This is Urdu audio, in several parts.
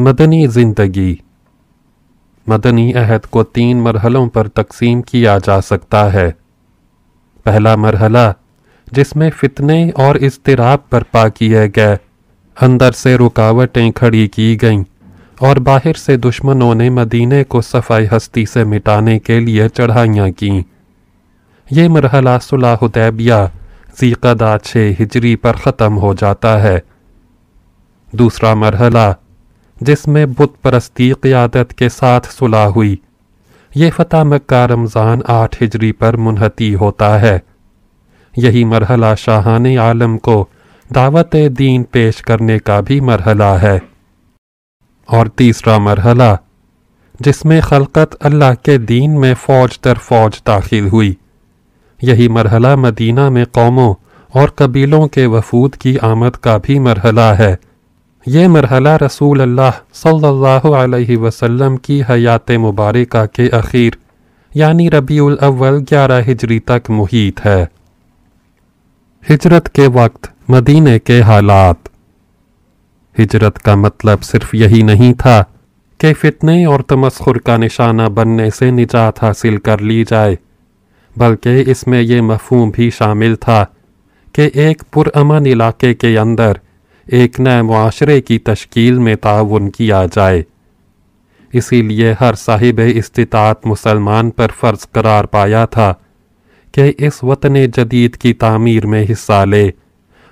مدنی زندگی۔ مدنی عہد کو تین مرحلوں پر تقسیم کیا جا سکتا ہے۔ پہلا مرحلہ، جس میں فتنے اور اضطراب برپا کیے گئے۔ اندر سے رکاوٹیں کھڑی کی گئیں اور باہر سے دشمنوں نے مدینے کو صفائی ہستی سے مٹانے کے لیے چڑھائیاں کیں۔ یہ مرحلہ صلح حدیبیہ زیقدہ چھ ہجری پر ختم ہو جاتا ہے۔ دوسرا مرحلہ جس میں بت پرستی قیادت کے ساتھ صلح ہوئی۔ یہ فتح مکہ رمضان آٹھ ہجری پر منحتی ہوتا ہے۔ یہی مرحلہ شاہان عالم کو دعوت دین پیش کرنے کا بھی مرحلہ ہے۔ اور تیسرا مرحلہ، جس میں خلقت اللہ کے دین میں فوج در فوج داخل ہوئی۔ یہی مرحلہ مدینہ میں قوموں اور قبیلوں کے وفود کی آمد کا بھی مرحلہ ہے۔ یہ مرحلہ رسول اللہ صلی اللہ علیہ وسلم کی حیات مبارکہ کے اخیر یعنی ربیع الاول گیارہ ہجری تک محیط ہے۔ ہجرت کے وقت مدینے کے حالات۔ ہجرت کا مطلب صرف یہی نہیں تھا کہ فتنے اور تمسخر کا نشانہ بننے سے نجات حاصل کر لی جائے، بلکہ اس میں یہ مفہوم بھی شامل تھا کہ ایک پرامن علاقے کے اندر ایک نئے معاشرے کی تشکیل میں تعاون کیا جائے۔ اسی لیے ہر صاحب استطاعت مسلمان پر فرض قرار پایا تھا کہ اس وطن جدید کی تعمیر میں حصہ لے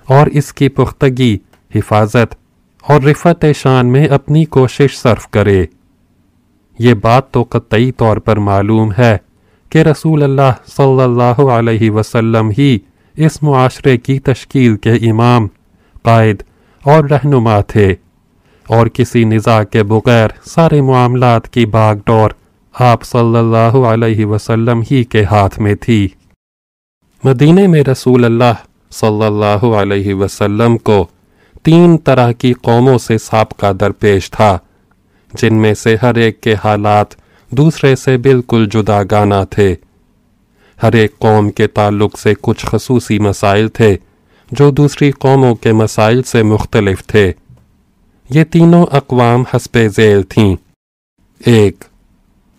اور اس کی پختگی، حفاظت اور رفت شان میں اپنی کوشش صرف کرے۔ یہ بات تو قطعی طور پر معلوم ہے کہ رسول اللہ صلی اللہ علیہ وسلم ہی اس معاشرے کی تشکیل کے امام، قائد اور رہنما تھے۔ اور کسی نزاع کے بغیر سارے معاملات کی باغ ڈور آپ صلی اللہ علیہ وسلم ہی کے ہاتھ میں تھی۔ مدینے میں رسول اللہ صلی اللہ علیہ وسلم کو تین طرح کی قوموں سے سابقہ درپیش تھا، جن میں سے ہر ایک کے حالات دوسرے سے بالکل جدا گانا تھے۔ ہر ایک قوم کے تعلق سے کچھ خصوصی مسائل تھے جو دوسری قوموں کے مسائل سے مختلف تھے۔ یہ تینوں اقوام حسب ذیل تھیں۔ ایک،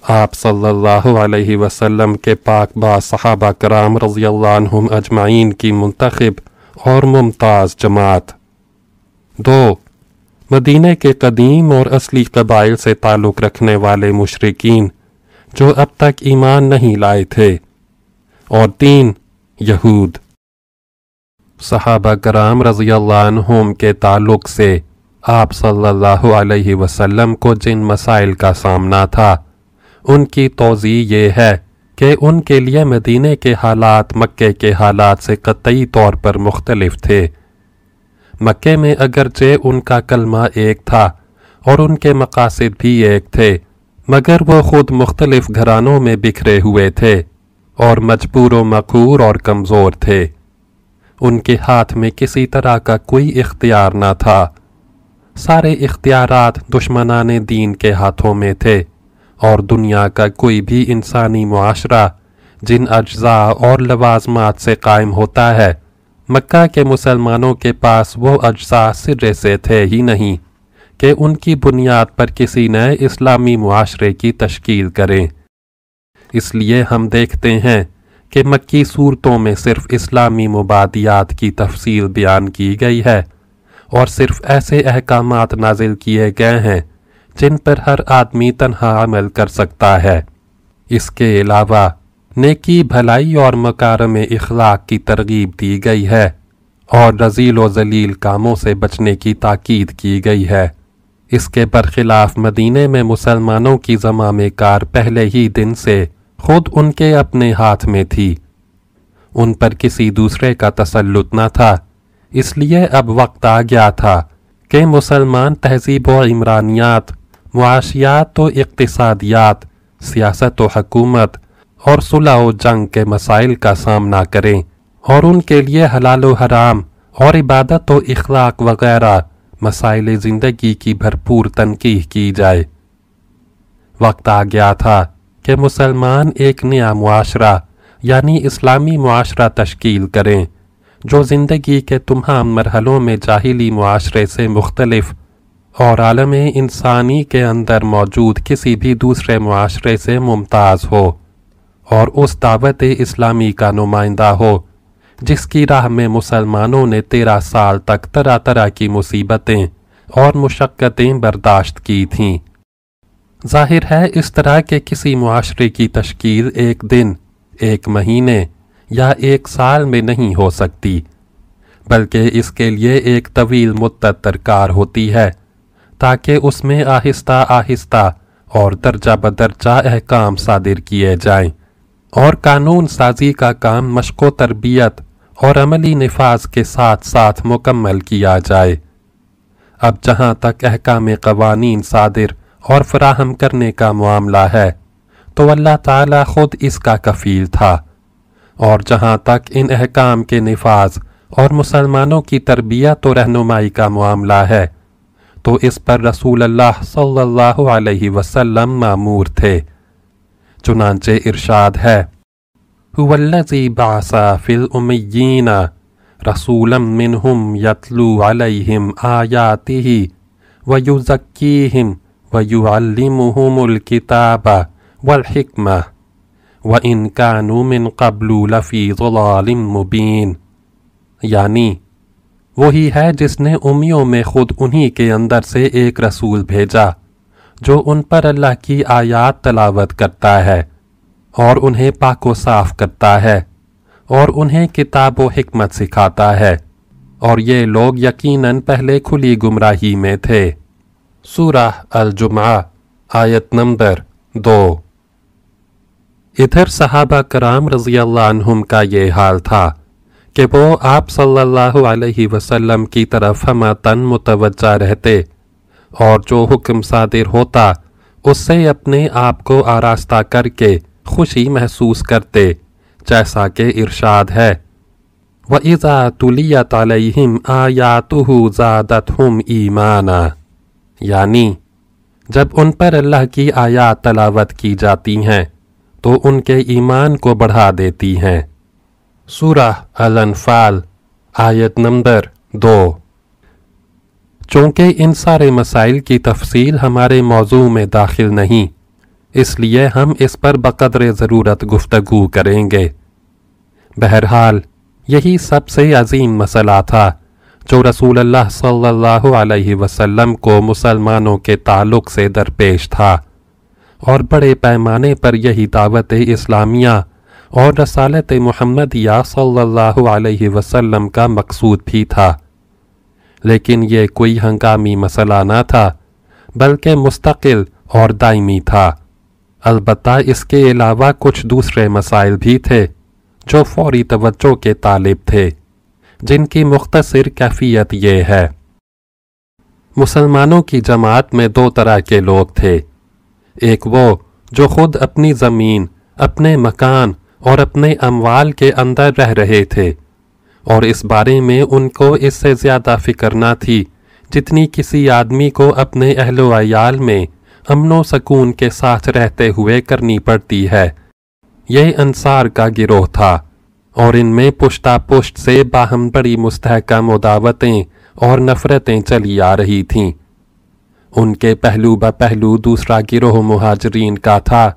آپ صلی اللہ علیہ وسلم کے پاک با صحابہ کرام رضی اللہ عنہم اجمعین کی منتخب اور ممتاز جماعت۔ دو، مدینہ کے قدیم اور اصلی قبائل سے تعلق رکھنے والے مشرقین جو اب تک ایمان نہیں لائے تھے۔ اور تین، یہود۔ صحابہ کرام رضی اللہ عنہم کے تعلق سے آپ صلی اللہ علیہ وسلم کو جن مسائل کا سامنا تھا، ان کی توضیح یہ ہے کہ ان کے لیے مدینہ کے حالات مکے کے حالات سے قطعی طور پر مختلف تھے۔ مکے میں اگرچہ ان کا کلمہ ایک تھا اور ان کے مقاصد بھی ایک تھے، مگر وہ خود مختلف گھرانوں میں بکھرے ہوئے تھے اور مجبور و مقور اور کمزور تھے۔ ان کے ہاتھ میں کسی طرح کا کوئی اختیار نہ تھا۔ سارے اختیارات دشمنان دین کے ہاتھوں میں تھے اور دنیا کا کوئی بھی انسانی معاشرہ جن اجزاء اور لوازمات سے قائم ہوتا ہے، مکہ کے مسلمانوں کے پاس وہ اجزاء سرے سے تھے ہی نہیں کہ ان کی بنیاد پر کسی نئے اسلامی معاشرے کی تشکیل کریں۔ اس لیے ہم دیکھتے ہیں کہ مکی صورتوں میں صرف اسلامی مبادیات کی تفصیل بیان کی گئی ہے اور صرف ایسے احکامات نازل کیے گئے ہیں جن پر ہر آدمی تنہا عمل کر سکتا ہے۔ اس کے علاوہ، نیکی، بھلائی اور مکارم اخلاق کی ترغیب دی گئی ہے اور رزیل و ذلیل کاموں سے بچنے کی تاکید کی گئی ہے۔ اس کے برخلاف مدینے میں مسلمانوں کی زمام کار پہلے ہی دن سے خود ان کے اپنے ہاتھ میں تھی۔ ان پر کسی دوسرے کا تسلط نہ تھا، اس لیے اب وقت آ گیا تھا کہ مسلمان تہذیب و عمرانیات، معاشیات و اقتصادیات، سیاست و حکومت اور صلح و جنگ کے مسائل کا سامنا کریں اور ان کے لیے حلال و حرام اور عبادت و اخلاق وغیرہ مسائل زندگی کی بھرپور تنقیح کی جائے۔ وقت آ گیا تھا کہ مسلمان ایک نیا معاشرہ یعنی اسلامی معاشرہ تشکیل کریں، جو زندگی کے تمام مرحلوں میں جاہلی معاشرے سے مختلف اور عالم انسانی کے اندر موجود کسی بھی دوسرے معاشرے سے ممتاز ہو اور اس دعوت اسلامی کا نمائندہ ہو، جس کی راہ میں مسلمانوں نے تیرہ سال تک طرح طرح کی مصیبتیں اور مشقتیں برداشت کی تھیں۔ ظاہر ہے اس طرح کے کسی معاشرے کی تشکیل ایک دن، ایک مہینے یا ایک سال میں نہیں ہو سکتی، بلکہ اس کے لیے ایک طویل مدت درکار ہوتی ہے تاکہ اس میں آہستہ آہستہ اور درجہ بدرجہ احکام صادر کیے جائیں اور قانون سازی کا کام مشق و تربیت اور عملی نفاذ کے ساتھ ساتھ مکمل کیا جائے۔ اب جہاں تک احکام قوانین صادر اور فراہم کرنے کا معاملہ ہے۔ تو اللہ تعالی خود اس کا کفیل تھا۔ اور جہاں تک ان احکام کے نفاذ اور مسلمانوں کی تربیت و رہنمائی کا معاملہ ہے، تو اس پر رسول اللہ صلی اللہ علیہ وسلم معمور تھے۔ چنانچہ ارشاد ہے هو الذي بعث في الأميين رسولا منهم يتلو عليهم آياته ويزكيهم ويعلمهم الكتاب والحكمة وَإِن كَانُوا مِن قَبْلُ لَفِي ظَلَالٍ مُبِينٍ۔ یعنی وہی ہے جس نے امیوں میں خود انہی کے اندر سے ایک رسول بھیجا، جو ان پر اللہ کی آیات تلاوت کرتا ہے اور انہیں پاک و صاف کرتا ہے اور انہیں کتاب و حکمت سکھاتا ہے۔ اور یہ لوگ یقیناً پہلے کھلی گمراہی میں تھے۔ سورہ الجمعہ، آیت نمبر دو۔ ادھر صحابہ کرام رضی اللہ عنہم کا یہ حال تھا کہ وہ آپ صلی اللہ علیہ وسلم کی طرف ہمہ تن متوجہ رہتے اور جو حکم صادر ہوتا، اس سے اپنے آپ کو آراستہ کر کے خوشی محسوس کرتے، جیسا کہ ارشاد ہے۔ وَإِذَا تُلِيَتْ عَلَيْهِمْ آيَاتُهُ زَادَتْهُمْ إِيمَانًا۔ یعنی جب ان پر اللہ کی آیات تلاوت کی جاتی ہیں، تو ان کے ایمان کو بڑھا دیتی ہیں۔ سورہ الانفال، آیت نمبر دو۔ چونکہ ان سارے مسائل کی تفصیل ہمارے موضوع میں داخل نہیں، اس لیے ہم اس پر بقدر ضرورت گفتگو کریں گے۔ بہرحال، یہی سب سے عظیم مسئلہ تھا۔ جو رسول اللہ صلی اللہ علیہ وسلم کو مسلمانوں کے تعلق سے درپیش تھا۔ اور بڑے پیمانے پر یہی دعوت اسلامیہ اور رسالت محمدیہ صلی اللہ علیہ وسلم کا مقصود بھی تھا۔ لیکن یہ کوئی ہنگامی مسئلہ نہ تھا، بلکہ مستقل اور دائمی تھا۔ البتہ اس کے علاوہ کچھ دوسرے مسائل بھی تھے جو فوری توجہ کے طالب تھے۔ جن کی مختصر کیفیت یہ ہے۔ مسلمانوں کی جماعت میں دو طرح کے لوگ تھے۔ ایک وہ جو خود اپنی زمین، اپنے مکان اور اپنے اموال کے اندر رہ رہے تھے۔ اور اس بارے میں ان کو اس سے زیادہ فکر نہ تھی جتنی کسی آدمی کو اپنے اہل و عیال میں امن و سکون کے ساتھ رہتے ہوئے کرنی پڑتی ہے۔ یہ انصار کا گروہ تھا۔ اور ان میں پشتا پشت سے باہم بڑی مستحکم مداوتیں اور نفرتیں چلی آ رہی تھیں۔ ان کے پہلو بہ پہلو دوسرا گروہ مہاجرین کا تھا،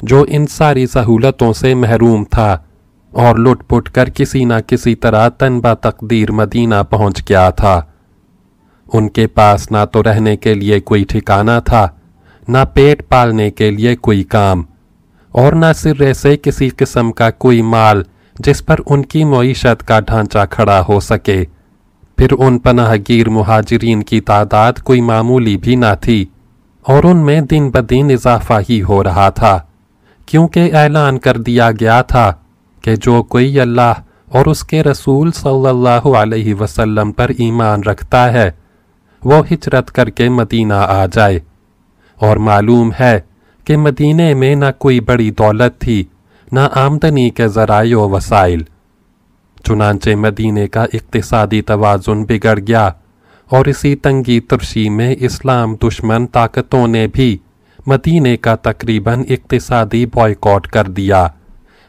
جو ان ساری سہولتوں سے محروم تھا اور لٹ پٹ کر کسی نہ کسی طرح تنبا تقدیر مدینہ پہنچ گیا تھا۔ ان کے پاس نہ تو رہنے کے لیے کوئی ٹھکانہ تھا، نہ پیٹ پالنے کے لیے کوئی کام، اور نہ سرے سے کسی قسم کا کوئی مال جس پر ان کی معیشت کا ڈھانچہ کھڑا ہو سکے۔ پھر ان پناہ گیر مہاجرین کی تعداد کوئی معمولی بھی نہ تھی، اور ان میں دن بدن اضافہ ہی ہو رہا تھا۔ کیونکہ اعلان کر دیا گیا تھا کہ جو کوئی اللہ اور اس کے رسول صلی اللہ علیہ وسلم پر ایمان رکھتا ہے، وہ ہجرت کر کے مدینہ آ جائے۔ اور معلوم ہے کہ مدینے میں نہ کوئی بڑی دولت تھی۔ نہ آمدنی کے ذرائع و وسائل۔ چنانچہ مدینے کا اقتصادی توازن بگڑ گیا اور اسی تنگی ترشی میں اسلام دشمن طاقتوں نے بھی مدینے کا تقریباً اقتصادی بوائیکاٹ کر دیا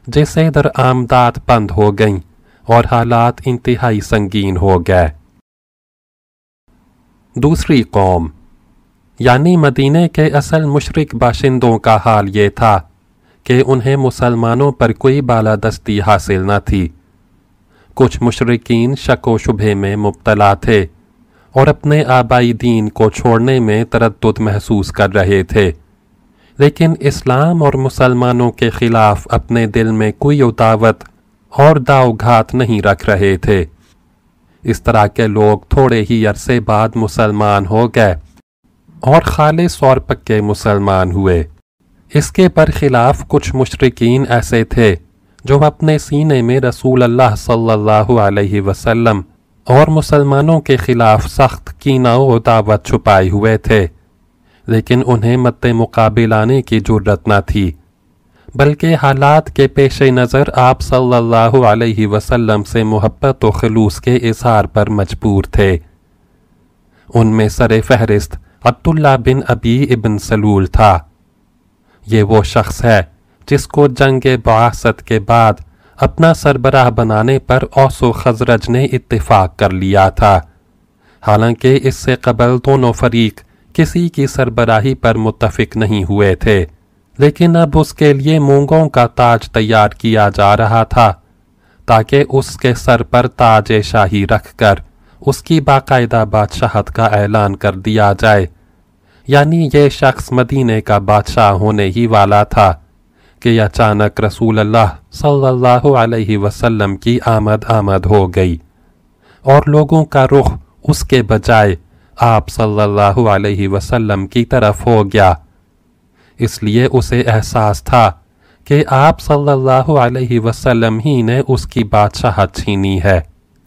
جسے در آمدات بند ہو گئیں اور حالات انتہائی سنگین ہو گئے۔ دوسری قوم یعنی مدینے کے اصل مشرق باشندوں کا حال یہ تھا۔ کہ انہیں مسلمانوں پر کوئی بالادستی حاصل نہ تھی۔ کچھ مشرقین شک و شبہ میں مبتلا تھے اور اپنے آبائی دین کو چھوڑنے میں تردد محسوس کر رہے تھے۔ لیکن اسلام اور مسلمانوں کے خلاف اپنے دل میں کوئی اتاوت اور داؤ گھات نہیں رکھ رہے تھے۔ اس طرح کے لوگ تھوڑے ہی عرصے بعد مسلمان ہو گئے اور خالص اور پکے مسلمان ہوئے۔ اس کے برخلاف کچھ مشرقین ایسے تھے جو اپنے سینے میں رسول اللہ صلی اللہ علیہ وسلم اور مسلمانوں کے خلاف سخت کینہ و دعوت چھپائے ہوئے تھے، لیکن انہیں مد مقابل آنے کی جرت نہ تھی، بلکہ حالات کے پیش نظر آپ صلی اللہ علیہ وسلم سے محبت و خلوص کے اظہار پر مجبور تھے۔ ان میں سر فہرست عبداللہ بن ابی ابن سلول تھا۔ یہ وہ شخص ہے جس کو جنگ بعاست کے بعد اپنا سربراہ بنانے پر اوس و خزرج نے اتفاق کر لیا تھا۔ حالانکہ اس سے قبل دونوں فریق کسی کی سربراہی پر متفق نہیں ہوئے تھے، لیکن اب اس کے لیے مونگوں کا تاج تیار کیا جا رہا تھا تاکہ اس کے سر پر تاج شاہی رکھ کر اس کی باقاعدہ بادشاہت کا اعلان کر دیا جائے۔ یعنی یہ شخص مدینے کا بادشاہ ہونے ہی والا تھا کہ اچانک رسول اللہ صلی اللہ علیہ وسلم کی آمد آمد ہو گئی اور لوگوں کا رخ اس کے بجائے آپ صلی اللہ علیہ وسلم کی طرف ہو گیا۔ اس لیے اسے احساس تھا کہ آپ صلی اللہ علیہ وسلم ہی نے اس کی بادشاہت چھینی ہے۔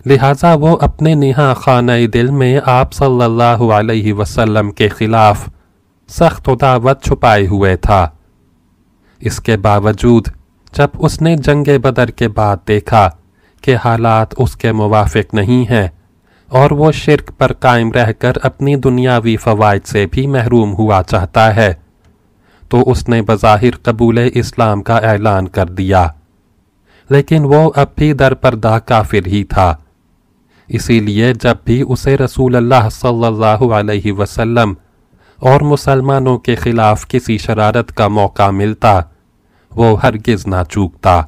لہٰذا وہ اپنے نہا خانہ دل میں آپ صلی اللہ علیہ وسلم کے خلاف سخت دعوت چھپائے ہوئے تھا۔ اس کے باوجود جب اس نے جنگ بدر کے بعد دیکھا کہ حالات اس کے موافق نہیں ہیں اور وہ شرک پر قائم رہ کر اپنی دنیاوی فوائد سے بھی محروم ہوا چاہتا ہے، تو اس نے بظاہر قبول اسلام کا اعلان کر دیا۔ لیکن وہ اب بھی در پردہ کافر ہی تھا۔ اسی لیے جب بھی اسے رسول اللہ صلی اللہ علیہ وسلم اور مسلمانوں کے خلاف کسی شرارت کا موقع ملتا، وہ ہرگز نہ چوکتا۔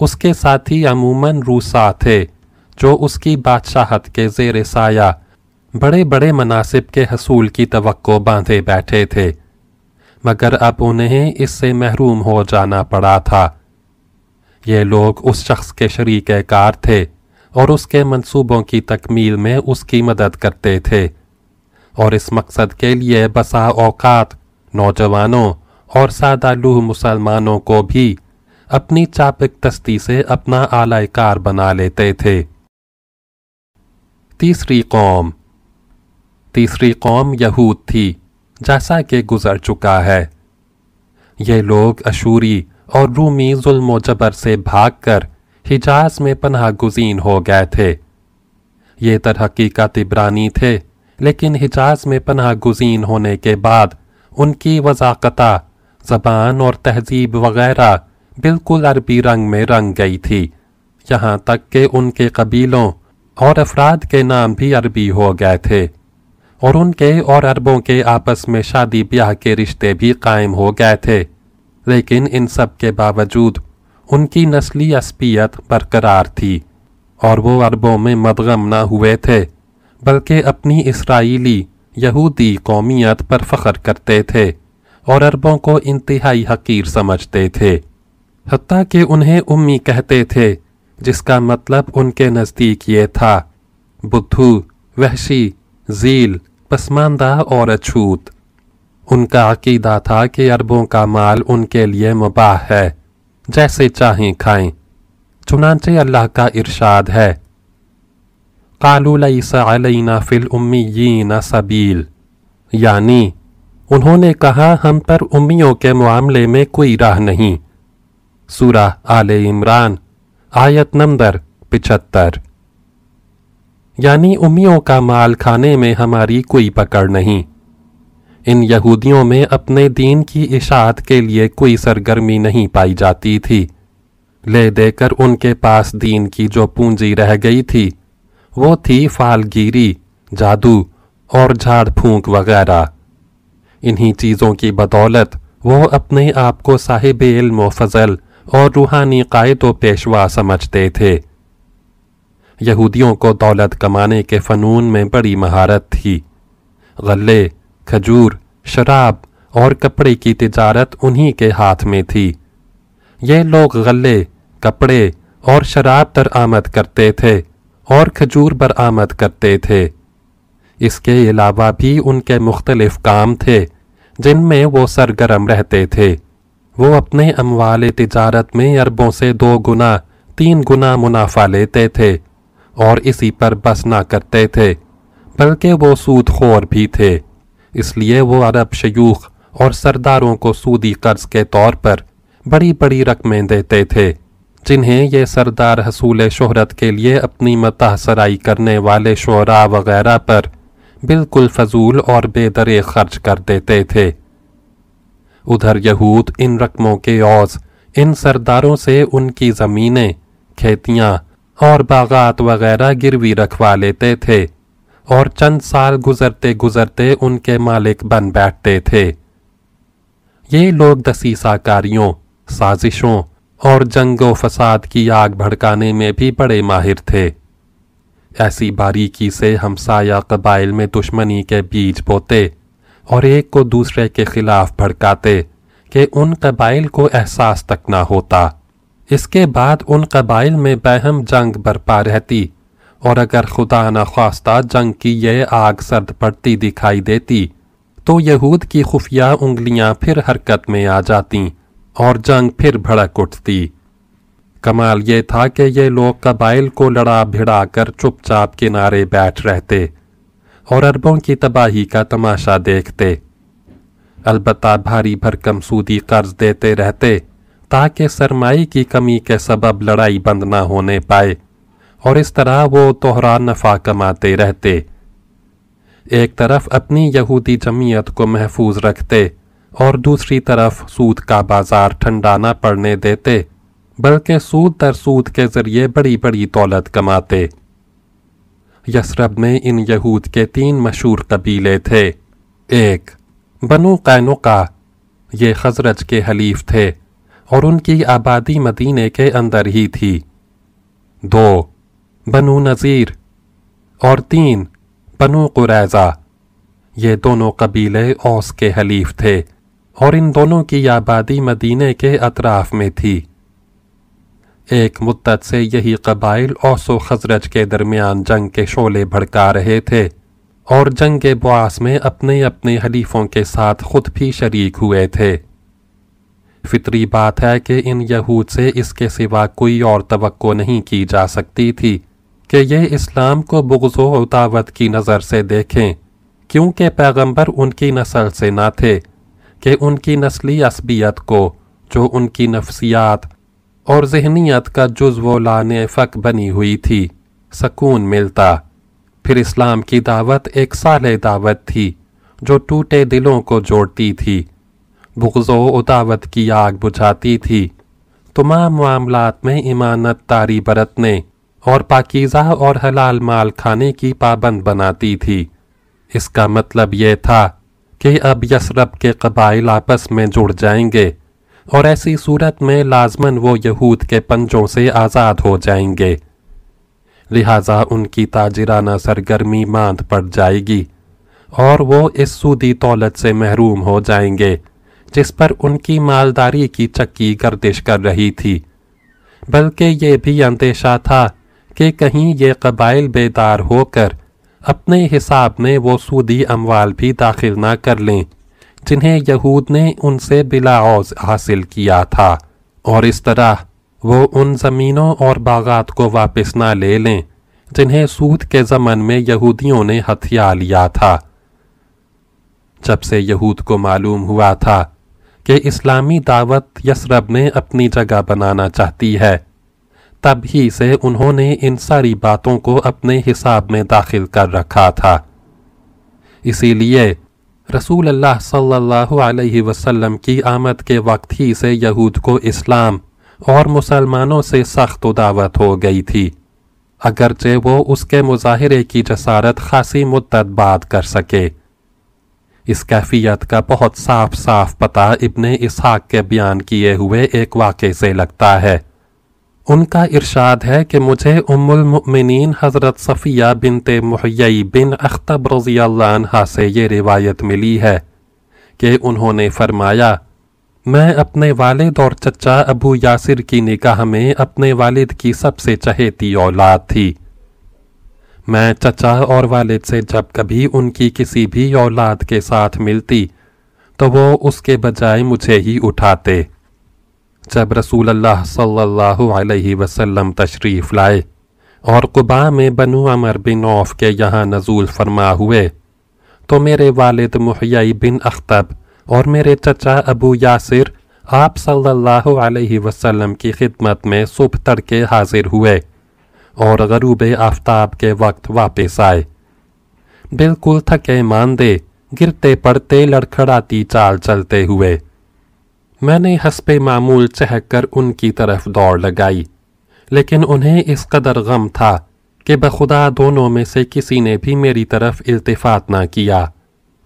اس کے ساتھی عموماً روسا تھے، جو اس کی بادشاہت کے زیر سایہ بڑے بڑے مناسب کے حصول کی توقع باندھے بیٹھے تھے۔ مگر اب انہیں اس سے محروم ہو جانا پڑا تھا۔ یہ لوگ اس شخص کے شریک کار تھے۔ اور اس کے منصوبوں کی تکمیل میں اس کی مدد کرتے تھے۔ اور اس مقصد کے لیے بسا اوقات نوجوانوں اور سادہ لوہ مسلمانوں کو بھی اپنی چاپک تستی سے اپنا اعلی کار بنا لیتے تھے۔ تیسری قوم۔ تیسری قوم یہود تھی، جیسا کہ گزر چکا ہے۔ یہ لوگ اشوری اور رومی ظلم و جبر سے بھاگ کر حجاز میں پناہ گزین ہو گئے تھے۔ یہ در حقیقت عبرانی تھے، لیکن حجاز میں پناہ گزین ہونے کے بعد ان کی وضاقتہ زبان اور تہذیب وغیرہ بالکل عربی رنگ میں رنگ گئی تھی۔ یہاں تک کہ ان کے قبیلوں اور افراد کے نام بھی عربی ہو گئے تھے۔ اور ان کے اور عربوں کے آپس میں شادی بیاہ کے رشتے بھی قائم ہو گئے تھے۔ لیکن ان سب کے باوجود ان کی نسلی عصبیت برقرار تھی اور وہ عربوں میں مدغم نہ ہوئے تھے، بلکہ اپنی اسرائیلی یہودی قومیت پر فخر کرتے تھے اور عربوں کو انتہائی حقیر سمجھتے تھے۔ حتیٰ کہ انہیں امی کہتے تھے، جس کا مطلب ان کے نزدیک یہ تھا، بدھو، وحشی زیل پسماندہ اور اچھوت۔ ان کا عقیدہ تھا کہ عربوں کا مال ان کے لیے مباح ہے۔ جیسے چاہیں کھائیں۔ چنانچہ اللہ کا ارشاد ہے۔ قالوا لیس علینا فی الامیین سبیل۔ یعنی انہوں نے کہا، ہم پر امیوں کے معاملے میں کوئی راہ نہیں۔ سورہ آل عمران، آیت نمبر پچھتر یعنی امیوں کا مال کھانے میں ہماری کوئی پکڑ نہیں۔ ان یہودیوں میں اپنے دین کی اشاعت کے لیے کوئی سرگرمی نہیں پائی جاتی تھی۔ لے دے کر ان کے پاس دین کی جو پونجی رہ گئی تھی، وہ تھی فالگیری، جادو اور جھاڑ پھونک وغیرہ۔ انہی چیزوں کی بدولت وہ اپنے آپ کو صاحب علم و فضل اور روحانی قائد و پیشوا سمجھتے تھے۔ یہودیوں کو دولت کمانے کے فنون میں بڑی مہارت تھی۔ غلے کھجور، شراب اور کپڑے کی تجارت انہی کے ہاتھ میں تھی۔ یہ لوگ غلے، کپڑے اور شراب تر آمد کرتے تھے اور کھجور بر آمد کرتے تھے۔ اس کے علاوہ بھی ان کے مختلف کام تھے جن میں وہ سرگرم رہتے تھے۔ وہ اپنے اموال تجارت میں اربوں سے دو گنا، تین گنا منافع لیتے تھے اور اسی پر بس نہ کرتے تھے، بلکہ وہ سود خور بھی تھے۔ اس لیے وہ عرب شیوخ اور سرداروں کو سودی قرض کے طور پر بڑی بڑی رقمیں دیتے تھے، جنہیں یہ سردار حصول شہرت کے لیے اپنی متح سرائی کرنے والے شعراء وغیرہ پر بالکل فضول اور بے درے خرچ کر دیتے تھے۔ ادھر یہود ان رقموں کے عوض ان سرداروں سے ان کی زمینیں، کھیتیاں اور باغات وغیرہ گروی رکھوا لیتے تھے۔ اور چند سال گزرتے گزرتے ان کے مالک بن بیٹھتے تھے۔ یہ لوگ دسیسہ کاریوں سازشوں اور جنگ و فساد کی آگ بھڑکانے میں بھی بڑے ماہر تھے۔ ایسی باریکی سے ہمسایہ قبائل میں دشمنی کے بیج بوتے اور ایک کو دوسرے کے خلاف بھڑکاتے کہ ان قبائل کو احساس تک نہ ہوتا۔ اس کے بعد ان قبائل میں بہم جنگ برپا رہتی۔ اور اگر خدا نخواستہ جنگ کی یہ آگ سرد پڑتی دکھائی دیتی، تو یہود کی خفیہ انگلیاں پھر حرکت میں آ جاتیں اور جنگ پھر بھڑک اٹھتی۔ کمال یہ تھا کہ یہ لوگ قبائل کو لڑا بھڑا کر چپ چاپ کنارے بیٹھ رہتے اور عربوں کی تباہی کا تماشا دیکھتے۔ البتہ بھاری بھرکم سودی قرض دیتے رہتے تاکہ سرمائی کی کمی کے سبب لڑائی بند نہ ہونے پائے۔ اور اس طرح وہ توہرا نفع کماتے رہتے۔ ایک طرف اپنی یہودی جمعیت کو محفوظ رکھتے اور دوسری طرف سود کا بازار ٹھنڈا نہ پڑنے دیتے، بلکہ سود در سود کے ذریعے بڑی بڑی دولت کماتے۔ یسرب میں ان یہود کے تین مشہور قبیلے تھے۔ ایک، بنو قینقا یہ خزرج کے حلیف تھے اور ان کی آبادی مدینے کے اندر ہی تھی۔ دو بنو نذیر اور تین بنو قریضہ یہ دونوں قبیلے اوس کے حلیف تھے اور ان دونوں کی آبادی مدینے کے اطراف میں تھی۔ ایک مدت سے یہی قبائل اوس و خزرج کے درمیان جنگ کے شعلے بھڑکا رہے تھے اور جنگ بواس میں اپنے اپنے حلیفوں کے ساتھ خود بھی شریک ہوئے تھے۔ فطری بات ہے کہ ان یہود سے اس کے سوا کوئی اور توقع نہیں کی جا سکتی تھی۔ کہ یہ اسلام کو بغض و عطاوت کی نظر سے دیکھیں، کیونکہ پیغمبر ان کی نسل سے نہ تھے، کہ ان کی نسلی عصبیت کو، جو ان کی نفسیات اور ذہنیت کا جز و لانے فق بنی ہوئی تھی، سکون ملتا۔ پھر اسلام کی دعوت ایک سال دعوت تھی، جو ٹوٹے دلوں کو جوڑتی تھی، بغض و عطاوت کی آگ بجھاتی تھی۔ تمام معاملات میں ایمانت تاری برتنے اور پاکیزہ اور حلال مال کھانے کی پابند بناتی تھی۔ اس کا مطلب یہ تھا کہ اب یسرب کے قبائل آپس میں جڑ جائیں گے اور ایسی صورت میں لازمن وہ یہود کے پنجوں سے آزاد ہو جائیں گے۔ لہٰذا ان کی تاجرانہ سرگرمی ماند پڑ جائے گی اور وہ اس سودی دولت سے محروم ہو جائیں گے جس پر ان کی مالداری کی چکی گردش کر رہی تھی۔ بلکہ یہ بھی اندیشہ تھا کہ کہیں یہ قبائل بیدار ہو کر اپنے حساب میں وہ سودی اموال بھی داخل نہ کر لیں، جنہیں یہود نے ان سے بلا عوض حاصل کیا تھا۔ اور اس طرح وہ ان زمینوں اور باغات کو واپس نہ لے لیں، جنہیں سود کے زمن میں یہودیوں نے ہتھیا لیا تھا۔ جب سے یہود کو معلوم ہوا تھا کہ اسلامی دعوت یسرب میں اپنی جگہ بنانا چاہتی ہے تب ہی سے انہوں نے ان ساری باتوں کو اپنے حساب میں داخل کر رکھا تھا۔ اسی لیے رسول اللہ صلی اللہ علیہ وسلم کی آمد کے وقت ہی سے یہود کو اسلام اور مسلمانوں سے سخت و دعوت ہو گئی تھی۔ اگرچہ وہ اس کے مظاہرے کی جسارت خاصی مدت بعد کر سکے۔ اس کیفیت کا بہت صاف صاف پتہ ابن اسحاق کے بیان کیے ہوئے ایک واقعے سے لگتا ہے۔ ان کا ارشاد ہے کہ مجھے ام المؤمنین حضرت صفیہ بنت محیی بن اختب رضی اللہ عنہ سے یہ روایت ملی ہے کہ انہوں نے فرمایا، میں اپنے والد اور چچا ابو یاسر کی نکاح میں اپنے والد کی سب سے چہیتی اولاد تھی۔ میں چچا اور والد سے جب کبھی ان کی کسی بھی اولاد کے ساتھ ملتی، تو وہ اس کے بجائے مجھے ہی اٹھاتے۔ جب رسول اللہ صلی اللہ علیہ وسلم تشریف لائے اور قبا میں بنو عمر بن عوف کے یہاں نزول فرما ہوئے، تو میرے والد محیی بن اختب اور میرے چچا ابو یاسر آپ صلی اللہ علیہ وسلم کی خدمت میں صبح تڑکے حاضر ہوئے اور غروب آفتاب کے وقت واپس آئے۔ بالکل تھکے ماندے، گرتے پڑتے لڑکھڑاتی چال چلتے ہوئے۔ میں نے حسب معمول چہک کر ان کی طرف دوڑ لگائی، لیکن انہیں اس قدر غم تھا کہ بخدا دونوں میں سے کسی نے بھی میری طرف التفات نہ کیا،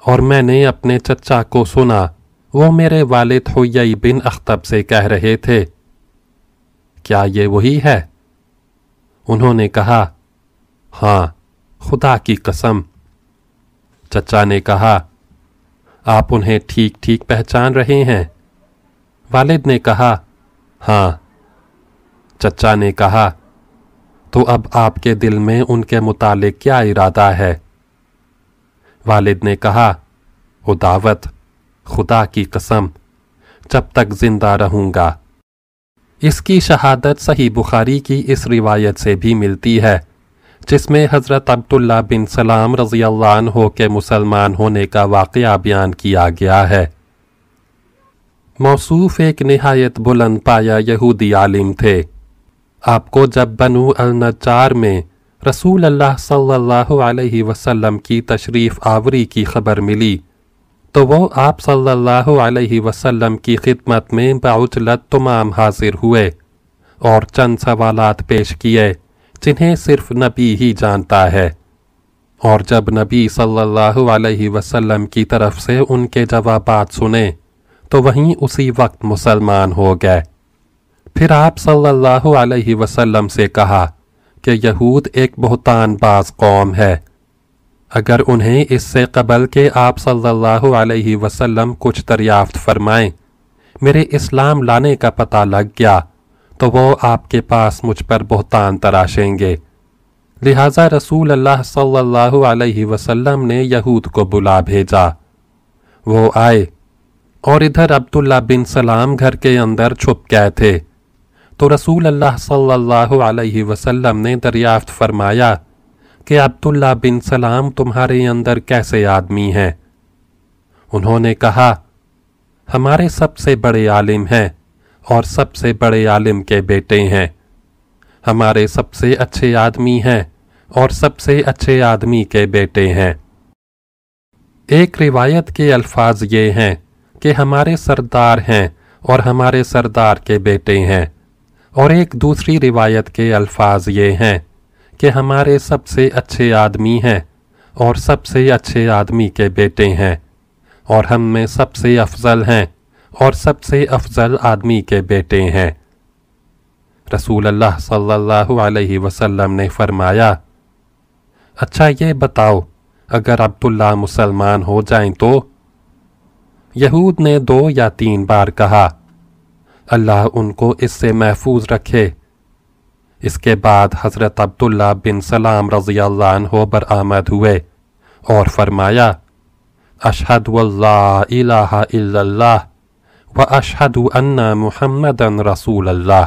اور میں نے اپنے چچا کو سنا، وہ میرے والد ہوئی بن اختب سے کہہ رہے تھے، کیا یہ وہی ہے؟ انہوں نے کہا ہاں خدا کی قسم چچا نے کہا، آپ انہیں ٹھیک ٹھیک پہچان رہے ہیں؟ والد نے کہا ہاں چچا نے کہا، تو اب آپ کے دل میں ان کے متعلق کیا ارادہ ہے؟ والد نے کہا، وہ دعوت، خدا کی قسم، جب تک زندہ رہوں گا۔ اس کی شہادت صحیح بخاری کی اس روایت سے بھی ملتی ہے، جس میں حضرت عبداللہ بن سلام رضی اللہ عنہ کے مسلمان ہونے کا واقعہ بیان کیا گیا ہے۔ موصوف ایک نہایت بلند پایا یہودی عالم تھے۔ آپ کو جب بنو النجار میں رسول اللہ صلی اللہ علیہ وسلم کی تشریف آوری کی خبر ملی، تو وہ آپ صلی اللہ علیہ وسلم کی خدمت میں بعجلت تمام حاضر ہوئے اور چند سوالات پیش کیے، جنہیں صرف نبی ہی جانتا ہے۔ اور جب نبی صلی اللہ علیہ وسلم کی طرف سے ان کے جوابات سنے تو وہیں اسی وقت مسلمان ہو گئے۔ پھر آپ صلی اللہ علیہ وسلم سے کہا کہ یہود ایک بہتان باز قوم ہے۔ اگر انہیں اس سے قبل کے آپ صلی اللہ علیہ وسلم کچھ دریافت فرمائیں، میرے اسلام لانے کا پتہ لگ گیا، تو وہ آپ کے پاس مجھ پر بہتان تراشیں گے۔ لہٰذا رسول اللہ صلی اللہ علیہ وسلم نے یہود کو بلا بھیجا۔ وہ آئے اور ادھر عبداللہ بن سلام گھر کے اندر چھپ گئے تھے۔ تو رسول اللہ صلی اللہ علیہ وسلم نے دریافت فرمایا کہ عبداللہ بن سلام تمہارے اندر کیسے آدمی ہیں؟ انہوں نے کہا، ہمارے سب سے بڑے عالم ہیں اور سب سے بڑے عالم کے بیٹے ہیں۔ ہمارے سب سے اچھے آدمی ہیں اور سب سے اچھے آدمی کے بیٹے ہیں۔ ایک روایت کے الفاظ یہ ہیں کہ ہمارے سردار ہیں اور ہمارے سردار کے بیٹے ہیں۔ اور ایک دوسری روایت کے الفاظ یہ ہیں کہ ہمارے سب سے اچھے آدمی ہیں اور سب سے اچھے آدمی کے بیٹے ہیں۔ اور ہم میں سب سے افضل ہیں اور سب سے افضل آدمی کے بیٹے ہیں۔ رسول اللہ صلی اللہ علیہ وسلم نے فرمایا اچھا یہ بتاؤ، اگر عبداللہ مسلمان ہو جائیں تو؟ یہود نے دو یا تین بار کہا، اللہ ان کو اس سے محفوظ رکھے۔ اس کے بعد حضرت عبداللہ بن سلام رضی اللہ عنہ برآمد ہوئے اور فرمایا، اشہد واللہ الہ الا اللہ و اشہد ان محمد رسول اللہ۔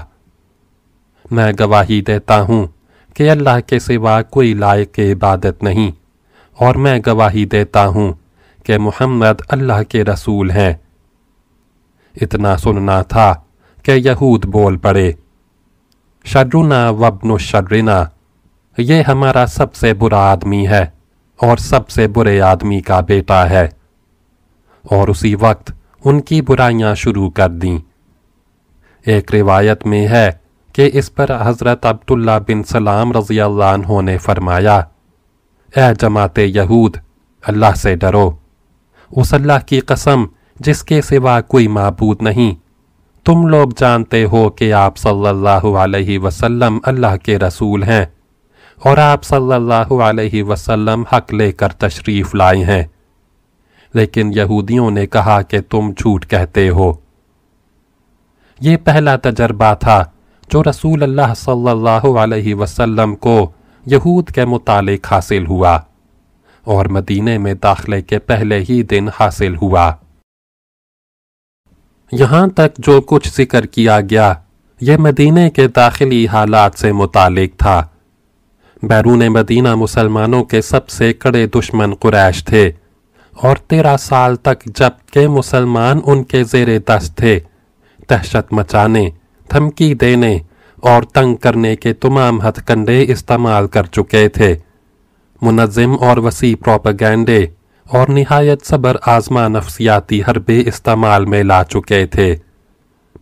میں گواہی دیتا ہوں کہ اللہ کے سوا کوئی لائق عبادت نہیں اور میں گواہی دیتا ہوں کہ محمد اللہ کے رسول ہیں۔ اتنا سننا تھا کہ یہود بول پڑے، شرنا وابن الشرنا یہ ہمارا سب سے برا آدمی ہے اور سب سے برے آدمی کا بیٹا ہے۔ اور اسی وقت ان کی برائیاں شروع کر دیں۔ ایک روایت میں ہے کہ اس پر حضرت عبداللہ بن سلام رضی اللہ عنہ نے فرمایا، اے جماعت یہود، اللہ سے ڈرو۔ اس اللہ کی قسم جس کے سوا کوئی معبود نہیں۔ تم لوگ جانتے ہو کہ آپ صلی اللہ علیہ وسلم اللہ کے رسول ہیں اور آپ صلی اللہ علیہ وسلم حق لے کر تشریف لائے ہیں۔ لیکن یہودیوں نے کہا کہ تم جھوٹ کہتے ہو۔ یہ پہلا تجربہ تھا جو رسول اللہ صلی اللہ علیہ وسلم کو یہود کے متعلق حاصل ہوا۔ اور مدینے میں داخلے کے پہلے ہی دن حاصل ہوا۔ یہاں تک جو کچھ ذکر کیا گیا، یہ مدینے کے داخلی حالات سے متعلق تھا۔ بیرون مدینہ مسلمانوں کے سب سے کڑے دشمن قریش تھے اور تیرہ سال تک جبکہ مسلمان ان کے زیر دست تھے۔ دہشت مچانے، دھمکی دینے اور تنگ کرنے کے تمام ہتھ کنڈے استعمال کر چکے تھے۔ منظم اور وسیع پروپگینڈے اور نہایت صبر آزما نفسیاتی حربے استعمال میں لا چکے تھے۔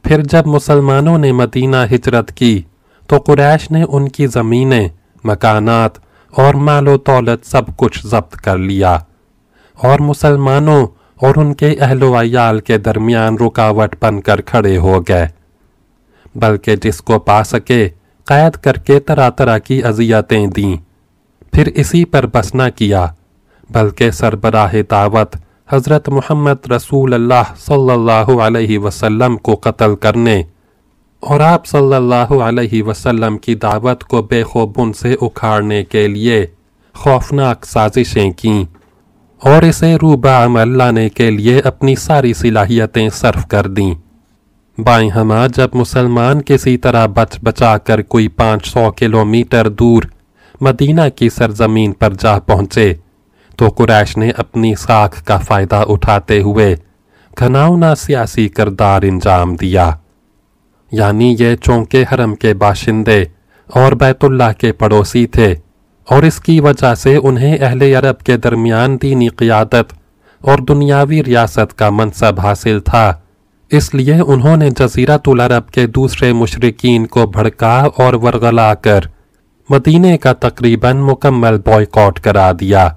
پھر جب مسلمانوں نے مدینہ ہجرت کی تو قریش نے ان کی زمینیں، مکانات اور مال و دولت سب کچھ ضبط کر لیا اور مسلمانوں اور ان کے اہل و عیال کے درمیان رکاوٹ بن کر کھڑے ہو گئے۔ بلکہ جس کو پا سکے، قید کر کے طرح طرح کی اذیتیں دیں۔ پھر اسی پر بس نہ کیا، بلکہ سربراہ دعوت حضرت محمد رسول اللہ صلی اللہ علیہ وسلم کو قتل کرنے اور آپ صلی اللہ علیہ وسلم کی دعوت کو بے خوبن سے اکھاڑنے کے لیے خوفناک سازشیں کیں اور اسے روبہ عمل لانے کے لیے اپنی ساری صلاحیتیں صرف کر دیں۔ بائیں ہما جب مسلمان کسی طرح بچ بچا کر کوئی پانچ سو کلومیٹر دور مدینہ کی سرزمین پر جا پہنچے تو قریش نے اپنی ساکھ کا فائدہ اٹھاتے ہوئے گھناؤنا سیاسی کردار انجام دیا۔ یعنی یہ چونکے حرم کے باشندے اور بیت اللہ کے پڑوسی تھے اور اس کی وجہ سے انہیں اہل عرب کے درمیان دینی قیادت اور دنیاوی ریاست کا منصب حاصل تھا۔ اس لیے انہوں نے جزیرت العرب کے دوسرے مشرقین کو بھڑکا اور ورغلا کر مدینے کا تقریباً مکمل بوائیکاٹ کرا دیا،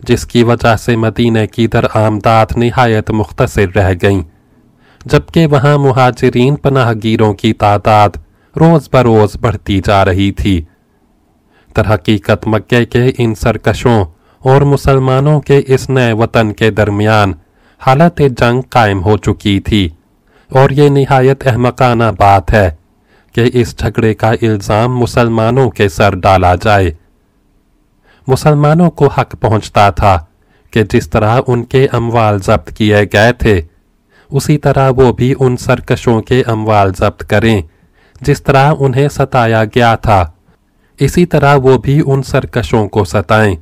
جس کی وجہ سے مدینے کی در آمدات نہایت مختصر رہ گئیں، جبکہ وہاں مہاجرین پناہ گیروں کی تعداد روز بروز بڑھتی جا رہی تھی۔ در حقیقت مکہ کے ان سرکشوں اور مسلمانوں کے اس نئے وطن کے درمیان حالت جنگ قائم ہو چکی تھی، اور یہ نہایت احمقانہ بات ہے۔ کہ اس جھگڑے کا الزام مسلمانوں کے سر ڈالا جائے۔ مسلمانوں کو حق پہنچتا تھا کہ جس طرح ان کے اموال ضبط کیے گئے تھے، اسی طرح وہ بھی ان سرکشوں کے اموال ضبط کریں، جس طرح انہیں ستایا گیا تھا۔ اسی طرح وہ بھی ان سرکشوں کو ستائیں۔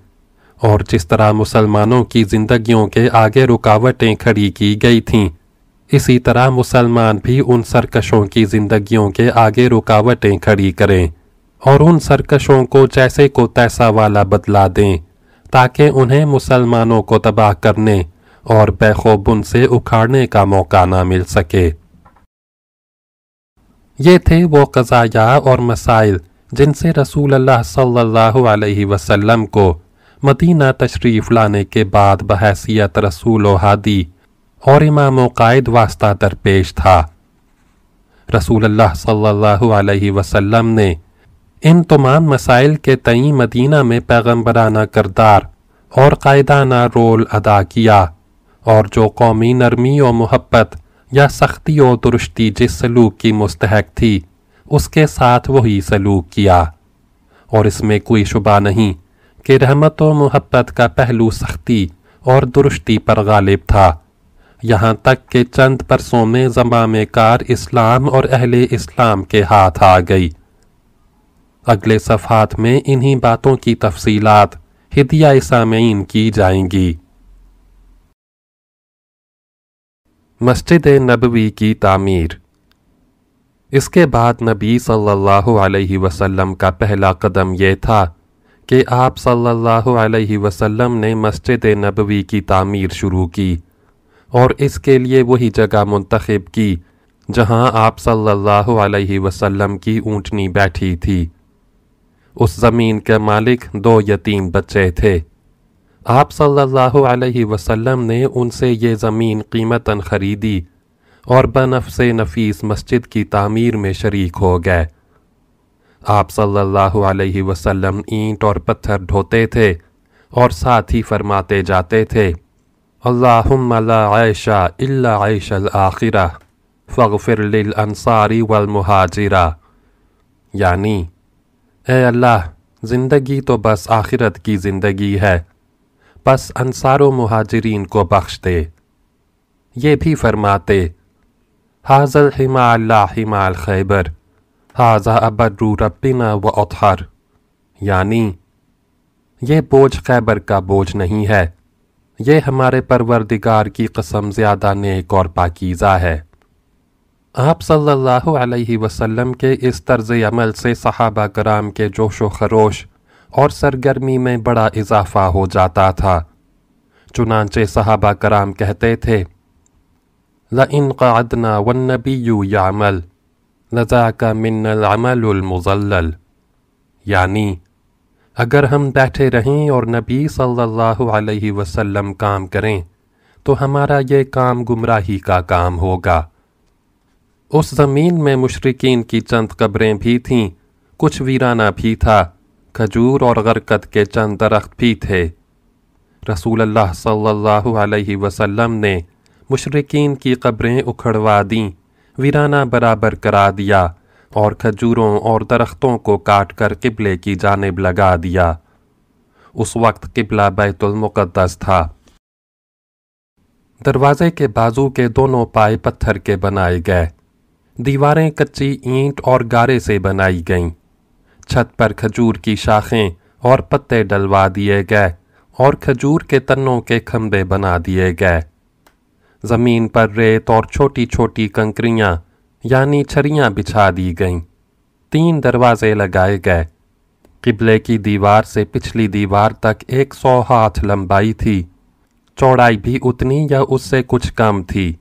اور جس طرح مسلمانوں کی زندگیوں کے آگے رکاوٹیں کھڑی کی گئی تھیں اسی طرح مسلمان بھی ان سرکشوں کی زندگیوں کے آگے رکاوٹیں کھڑی کریں اور ان سرکشوں کو جیسے کو تیسا والا بدلا دیں تاکہ انہیں مسلمانوں کو تباہ کرنے اور بے خوبن سے اکھاڑنے کا موقع نہ مل سکے۔ یہ تھے وہ قضایا اور مسائل جن سے رسول اللہ صلی اللہ علیہ وسلم کو مدینہ تشریف لانے کے بعد بحیثیت رسول و حادی اور امام و قائد واسطہ درپیش تھا۔ رسول اللہ صلی اللہ علیہ وسلم نے ان تمام مسائل کے تئیں مدینہ میں پیغمبرانہ کردار اور قائدانہ رول ادا کیا اور جو قومی نرمی و محبت یا سختی و درشتی جس سلوک کی مستحق تھی، اس کے ساتھ وہی سلوک کیا۔ اور اس میں کوئی شبہ نہیں کہ رحمت و محبت کا پہلو سختی اور درشتی پر غالب تھا۔ یہاں تک کہ چند پرسوں میں زمام کار اسلام اور اہل اسلام کے ہاتھ آ گئی۔ اگلے صفحات میں انہی باتوں کی تفصیلات ہدیہ سامعین کی جائیں گی۔ مسجد نبوی کی تعمیر۔ اس کے بعد نبی صلی اللہ علیہ وسلم کا پہلا قدم یہ تھا کہ آپ صلی اللہ علیہ وسلم نے مسجد نبوی کی تعمیر شروع کی۔ اور اس کے لیے وہی جگہ منتخب کی، جہاں آپ صلی اللہ علیہ وسلم کی اونٹنی بیٹھی تھی۔ اس زمین کے مالک دو یتیم بچے تھے۔ آپ صلی اللہ علیہ وسلم نے ان سے یہ زمین قیمتاً خریدی اور بنفس نفیس مسجد کی تعمیر میں شریک ہو گئے۔ آپ صلی اللہ علیہ وسلم اینٹ اور پتھر ڈھوتے تھے اور ساتھ ہی فرماتے جاتے تھے۔ اللہم لا عیشہ الا عیش الاخرہ فغفر للانصاری والمہاجرہ یعنی اے اللہ، زندگی تو بس آخرت کی زندگی ہے. بس انصار و مہاجرین کو بخش دے. یہ بھی فرماتے حاضل حما اللہ حمال خیبر حاضہ ابرو ربنا و اطہر. یعنی یہ بوجھ خیبر کا بوجھ نہیں ہے۔ یہ ہمارے پروردگار کی قسم زیادہ نیک اور پاکیزہ ہے۔ آپ صلی اللہ علیہ وسلم کے اس طرز عمل سے صحابہ کرام کے جوش و خروش اور سرگرمی میں بڑا اضافہ ہو جاتا تھا۔ چنانچہ صحابہ کرام کہتے تھے لَإِن قَعَدْنَا وَالنَّبِيُّ يَعْمَلْ لَذَاكَ مِنَّ الْعَمَلُ الْمُزَلَّلِ یعنی اگر ہم بیٹھے رہیں اور نبی صلی اللہ علیہ وسلم کام کریں، تو ہمارا یہ کام گمراہی کا کام ہوگا۔ اس زمین میں مشرقین کی چند قبریں بھی تھیں، کچھ ویرانہ بھی تھا، کھجور اور غرکت کے چند درخت بھی تھے۔ رسول اللہ صلی اللہ علیہ وسلم نے مشرقین کی قبریں اکھڑوا دیں، ویرانہ برابر کرا دیا۔ اور کھجوروں اور درختوں کو کاٹ کر قبلے کی جانب لگا دیا۔ اس وقت قبلہ بیت المقدس تھا۔ دروازے کے بازو کے دونوں پائے پتھر کے بنائے گئے۔ دیواریں کچی اینٹ اور گارے سے بنائی گئیں۔ چھت پر کھجور کی شاخیں اور پتے ڈلوا دیے گئے اور کھجور کے تنوں کے کھمبے بنا دیے گئے۔ زمین پر ریت اور چھوٹی چھوٹی کنکریاں یعنی چھریاں بچھا دی گئیں۔ تین دروازے لگائے گئے۔ قبلے کی دیوار سے پچھلی دیوار تک ایک سو ہاتھ لمبائی تھی۔ چوڑائی بھی اتنی یا اس سے کچھ کم تھی۔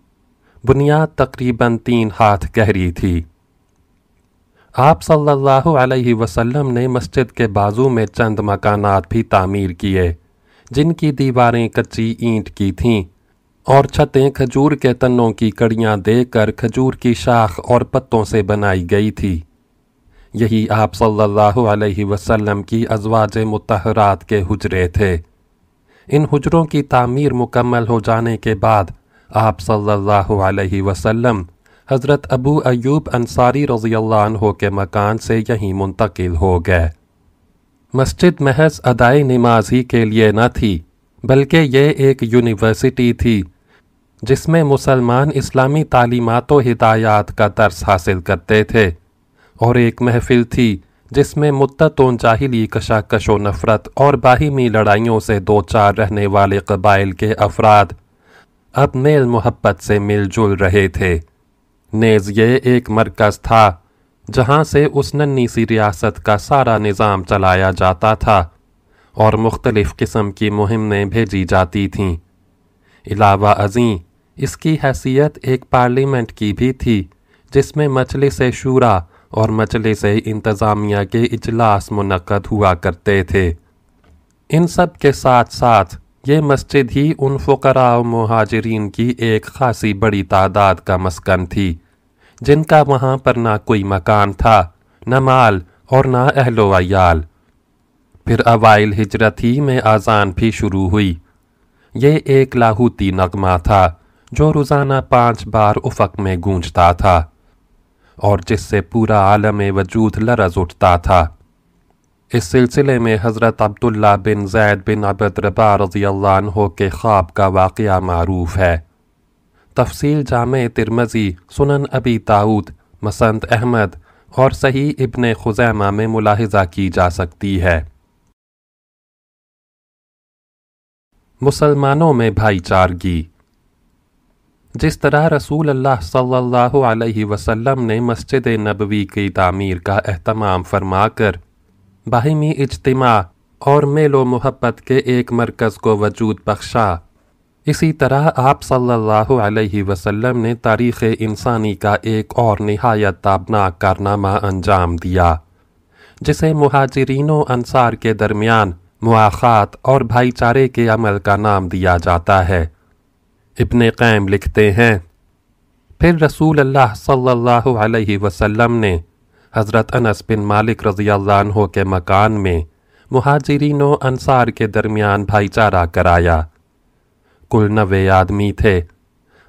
بنیاد تقریباً تین ہاتھ گہری تھی۔ آپ صلی اللہ علیہ وسلم نے مسجد کے بازو میں چند مکانات بھی تعمیر کیے، جن کی دیواریں کچی اینٹ کی تھیں۔ اور چھتیں کھجور کے تنوں کی کڑیاں دے کر کھجور کی شاخ اور پتوں سے بنائی گئی تھی۔ یہی آپ صلی اللہ علیہ وسلم کی ازواج متحرات کے حجرے تھے۔ ان حجروں کی تعمیر مکمل ہو جانے کے بعد آپ صلی اللہ علیہ وسلم حضرت ابو ایوب انصاری رضی اللہ عنہ کے مکان سے یہیں منتقل ہو گئے۔ مسجد محض ادائی نماز ہی کے لیے نہ تھی بلکہ یہ ایک یونیورسٹی تھی، جس میں مسلمان اسلامی تعلیمات و ہدایات کا درس حاصل کرتے تھے، اور ایک محفل تھی جس میں مدتوں جاہلی کشاکش و نفرت اور باہمی لڑائیوں سے دو چار رہنے والے قبائل کے افراد اب میل محبت سے مل جل رہے تھے۔ نیز یہ ایک مرکز تھا، جہاں سے اس ننی سی ریاست کا سارا نظام چلایا جاتا تھا۔ اور مختلف قسم کی مہمیں بھیجی جاتی تھیں۔ علاوہ ازیں، اس کی حیثیت ایک پارلیمنٹ کی بھی تھی، جس میں مجلس شورا اور مجلس انتظامیہ کے اجلاس منعقد ہوا کرتے تھے۔ ان سب کے ساتھ ساتھ، یہ مسجد ہی ان فقراء و مہاجرین کی ایک خاصی بڑی تعداد کا مسکن تھی، جن کا وہاں پر نہ کوئی مکان تھا، نہ مال اور نہ اہل و عیال۔ پھر اوائل ہجرت ہی میں آزان بھی شروع ہوئی۔ یہ ایک لاہوتی نغمہ تھا جو روزانہ پانچ بار افق میں گونجتا تھا اور جس سے پورا عالم وجود لرز اٹھتا تھا۔ اس سلسلے میں حضرت عبداللہ بن زید بن عبد ربا رضی اللہ عنہ کے خواب کا واقعہ معروف ہے۔ تفصیل جامع ترمزی سنن ابی تاؤد مسند احمد اور صحیح ابن خزیمہ میں ملاحظہ کی جا سکتی ہے۔ مسلمانوں میں بھائی چارگی۔ جس طرح رسول اللہ صلی اللہ علیہ وسلم نے مسجد نبوی کی تعمیر کا اہتمام فرما کر باہمی اجتماع اور میل و محبت کے ایک مرکز کو وجود بخشا، اسی طرح آپ صلی اللہ علیہ وسلم نے تاریخ انسانی کا ایک اور نہایت تابناک کارنامہ انجام دیا، جسے مہاجرین و انصار کے درمیان مواخات اور بھائی چارے کے عمل کا نام دیا جاتا ہے۔ ابن قیم لکھتے ہیں۔ پھر رسول اللہ صلی اللہ علیہ وسلم نے حضرت انس بن مالک رضی اللہ عنہ کے مکان میں مہاجرین و انصار کے درمیان بھائی چارہ کرایا۔ کل نوے آدمی تھے۔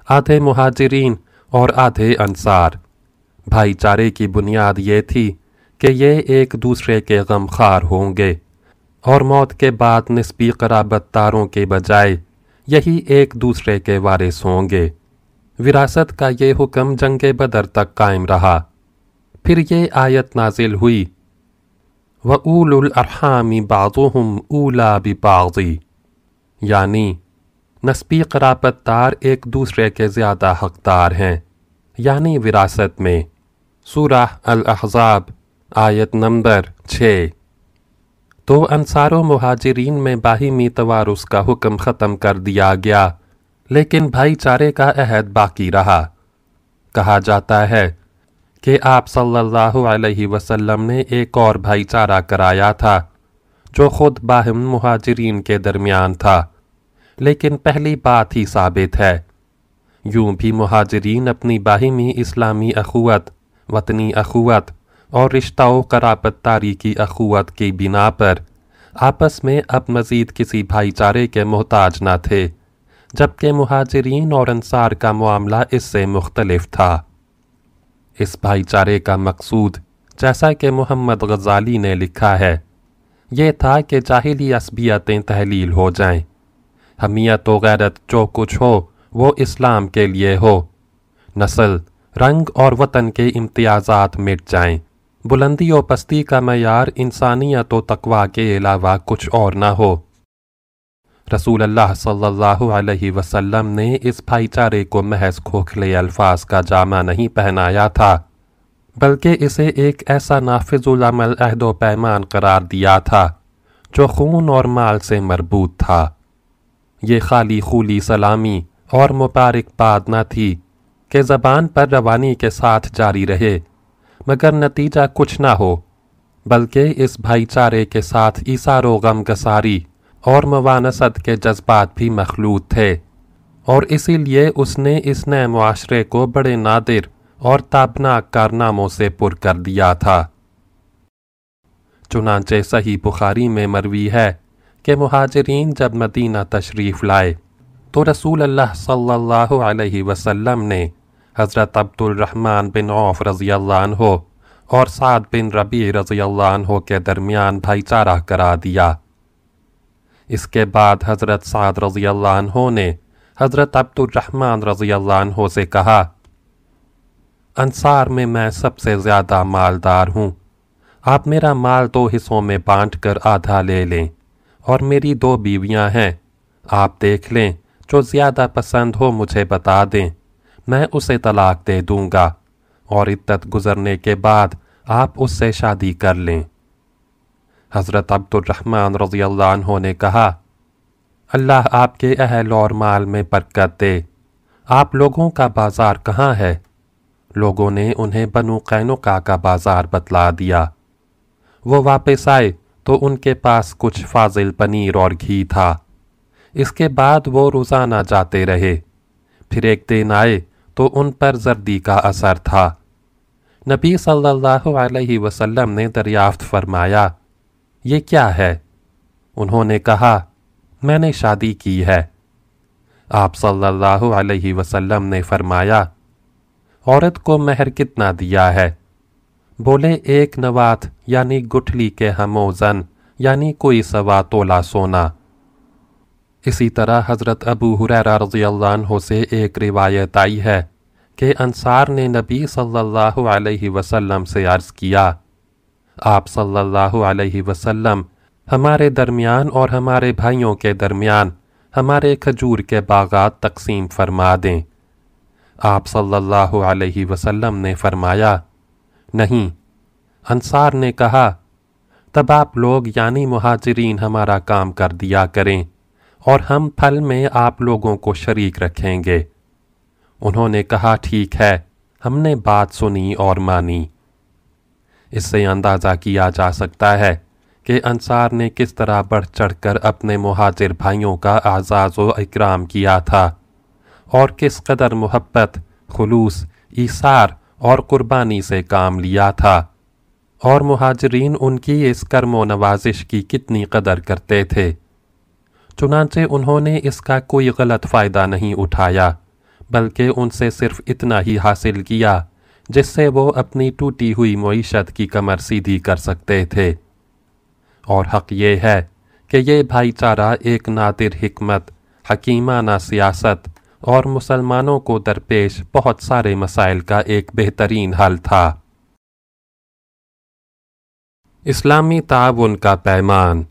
آدھے مہاجرین اور آدھے انصار۔ بھائی چارے کی بنیاد یہ تھی کہ یہ ایک دوسرے کے غم خار ہوں گے۔ اور موت کے بعد نسبی قرابت تاروں کے بجائے یہی ایک دوسرے کے وارث ہوں گے۔ وراثت کا یہ حکم جنگ بدر تک قائم رہا۔ پھر یہ آیت نازل ہوئی۔ وَأُولُ الْأَرْحَامِ بَعْضُهُمْ أُولَى بِبَعْضِ۔ یعنی نسبی قرابت دار ایک دوسرے کے زیادہ حقدار ہیں۔ یعنی وراثت میں۔ سورہ الاحزاب آیت نمبر چھ۔ تو انصار و مہاجرین میں باہمی توارث کا حکم ختم کر دیا گیا، لیکن بھائی چارے کا عہد باقی رہا۔ کہا جاتا ہے کہ آپ صلی اللہ علیہ وسلم نے ایک اور بھائی چارہ کرایا تھا، جو خود باہم مہاجرین کے درمیان تھا، لیکن پہلی بات ہی ثابت ہے۔ یوں بھی مہاجرین اپنی باہمی اسلامی اخوت، وطنی اخوت اور رشتہ و قرابت تاری کی اخوت کی بنا پر۔ آپس میں اب مزید کسی بھائی چارے کے محتاج نہ تھے، جبکہ مہاجرین اور انصار کا معاملہ اس سے مختلف تھا۔ اس بھائی چارے کا مقصود جیسا کہ محمد غزالی نے لکھا ہے، یہ تھا کہ جاہلی عصبیتیں تحلیل ہو جائیں۔ حمیت و غیرت جو کچھ ہو، وہ اسلام کے لیے ہو۔ نسل، رنگ اور وطن کے امتیازات مٹ جائیں۔ بلندی و پستی کا معیار انسانیت و تقوی کے علاوہ کچھ اور نہ ہو۔ رسول اللہ صلی اللہ علیہ وسلم نے اس بھائی چارے کو محض کھوکھلے الفاظ کا جامع نہیں پہنایا تھا، بلکہ اسے ایک ایسا نافذ العمل عہد و پیمان قرار دیا تھا جو خون اور مال سے مربوط تھا۔ یہ خالی خولی سلامی اور مبارک بات نہ تھی کہ زبان پر روانی کے ساتھ جاری رہے۔ مگر نتیجہ کچھ نہ ہو، بلکہ اس بھائی چارے کے ساتھ ایسار و غم گساری اور موانست کے جذبات بھی مخلوط تھے۔ اور اسی لیے اس نے اس نئے معاشرے کو بڑے نادر اور تابناک کارناموں سے پر کر دیا تھا۔ چنانچہ صحیح بخاری میں مروی ہے کہ مہاجرین جب مدینہ تشریف لائے تو رسول اللہ صلی اللہ علیہ وسلم نے حضرت عبد الرحمن بن عوف رضی اللہ عنہ اور سعد بن ربی رضی اللہ عنہ کے درمیان بھائی چارہ کرا دیا۔ اس کے بعد حضرت سعد رضی اللہ عنہ نے حضرت عبد الرحمن رضی اللہ عنہ سے کہا، انصار میں میں سب سے زیادہ مالدار ہوں۔ آپ میرا مال دو حصوں میں بانٹ کر آدھا لے لیں اور میری دو بیویاں ہیں۔ آپ دیکھ لیں، جو زیادہ پسند ہو مجھے بتا دیں۔ میں اسے طلاق دے دوں گا اور عدت گزرنے کے بعد آپ اس سے شادی کر لیں۔ حضرت عبد الرحمن رضی اللہ عنہ نے کہا، اللہ آپ کے اہل اور مال میں برکت دے۔ آپ لوگوں کا بازار کہاں ہے؟ لوگوں نے انہیں بنو قینقا کا بازار بتلا دیا۔ وہ واپس آئے تو ان کے پاس کچھ فاضل پنیر اور گھی تھا۔ اس کے بعد وہ روزانہ جاتے رہے۔ پھر ایک دن آئے تو ان پر زردی کا اثر تھا۔ نبی صلی اللہ علیہ وسلم نے دریافت فرمایا، یہ کیا ہے؟ انہوں نے کہا، میں نے شادی کی ہے۔ آپ صلی اللہ علیہ وسلم نے فرمایا، عورت کو مہر کتنا دیا ہے؟ بولے، ایک نوات یعنی گٹھلی کے ہموزن یعنی کوئی سوا تولا سونا۔ اسی طرح حضرت ابو حریرہ رضی اللہ عنہ سے ایک روایت آئی ہے کہ انصار نے نبی صلی اللہ علیہ وسلم سے عرض کیا، آپ صلی اللہ علیہ وسلم ہمارے درمیان اور ہمارے بھائیوں کے درمیان ہمارے کھجور کے باغات تقسیم فرما دیں۔ آپ صلی اللہ علیہ وسلم نے فرمایا، نہیں، انصار نے کہا، تب آپ لوگ یعنی مہاجرین ہمارا کام کر دیا کریں۔ اور ہم پھل میں آپ لوگوں کو شریک رکھیں گے۔ انہوں نے کہا، ٹھیک ہے، ہم نے بات سنی اور مانی۔ اس سے اندازہ کیا جا سکتا ہے کہ انصار نے کس طرح بڑھ چڑھ کر اپنے مہاجر بھائیوں کا اعزاز و اکرام کیا تھا اور کس قدر محبت، خلوص، ایثار اور قربانی سے کام لیا تھا۔ اور مہاجرین ان کی اس کرم و نوازش کی کتنی قدر کرتے تھے۔ چنانچہ انہوں نے اس کا کوئی غلط فائدہ نہیں اٹھایا، بلکہ ان سے صرف اتنا ہی حاصل کیا، جس سے وہ اپنی ٹوٹی ہوئی معیشت کی کمر سیدھی کر سکتے تھے۔ اور حق یہ ہے کہ یہ بھائی چارہ ایک نادر حکمت، حکیمانہ سیاست اور مسلمانوں کو درپیش بہت سارے مسائل کا ایک بہترین حل تھا۔ اسلامی تعاون کا پیمان۔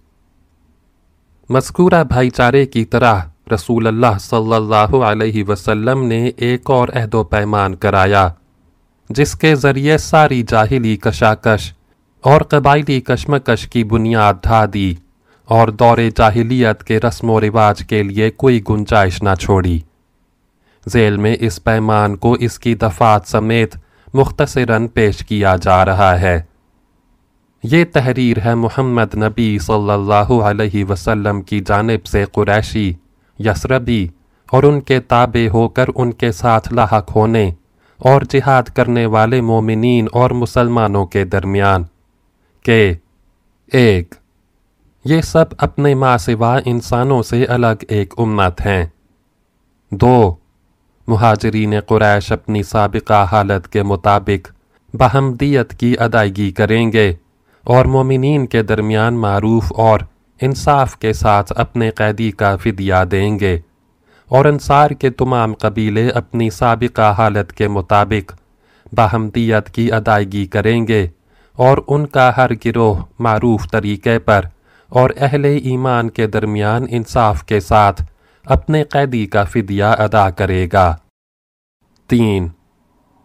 مذکورہ بھائی چارے کی طرح رسول اللہ صلی اللہ علیہ وسلم نے ایک اور عہد و پیمان کرایا، جس کے ذریعے ساری جاہلی کشاکش اور قبائلی کشمکش کی بنیاد ڈھا دی اور دور جاہلیت کے رسم و رواج کے لیے کوئی گنجائش نہ چھوڑی۔ ذیل میں اس پیمان کو اس کی دفات سمیت مختصراً پیش کیا جا رہا ہے۔ یہ تحریر ہے محمد نبی صلی اللہ علیہ وسلم کی جانب سے قریشی یسربی اور ان کے تابع ہو کر ان کے ساتھ لاحق ہونے اور جہاد کرنے والے مومنین اور مسلمانوں کے درمیان کہ ایک، یہ سب اپنے ماں سوا انسانوں سے الگ ایک امت ہیں۔ دو، مہاجرین قریش اپنی سابقہ حالت کے مطابق بہمدیت کی ادائیگی کریں گے۔ اور مومنین کے درمیان معروف اور انصاف کے ساتھ اپنے قیدی کا فدیہ دیں گے۔ اور انصار کے تمام قبیلے اپنی سابقہ حالت کے مطابق باہمدیت کی ادائیگی کریں گے اور ان کا ہر گروہ معروف طریقے پر اور اہل ایمان کے درمیان انصاف کے ساتھ اپنے قیدی کا فدیہ ادا کرے گا۔ تین،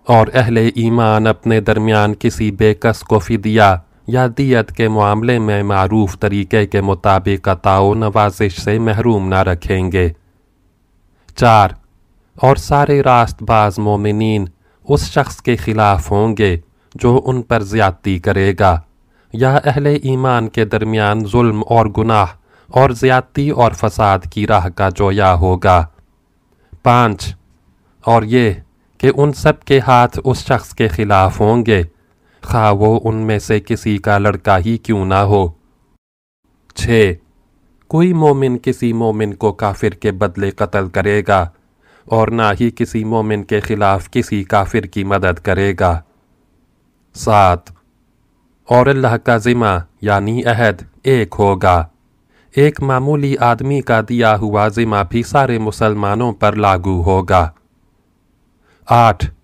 اور اہل ایمان اپنے درمیان کسی بے کس کو فدیہ یا دیت کے معاملے میں معروف طریقے کے مطابق عطا و نوازش سے محروم نہ رکھیں گے۔ چار، اور سارے راست باز مومنین اس شخص کے خلاف ہوں گے جو ان پر زیادتی کرے گا، یا اہل ایمان کے درمیان ظلم اور گناہ اور زیادتی اور فساد کی راہ کا جویا ہوگا۔ پانچ، اور یہ کہ ان سب کے ہاتھ اس شخص کے خلاف ہوں گے خواہ وہ ان میں سے کسی کا لڑکا ہی کیوں نہ ہو۔ چھ۔ کوئی مومن کسی مومن کو کافر کے بدلے قتل کرے گا اور نہ ہی کسی مومن کے خلاف کسی کافر کی مدد کرے گا۔ سات۔ اور اللہ کا ذمہ یعنی عہد ایک ہوگا۔ ایک معمولی آدمی کا دیا ہوا ذمہ بھی سارے مسلمانوں پر لاگو ہوگا۔ آٹھ۔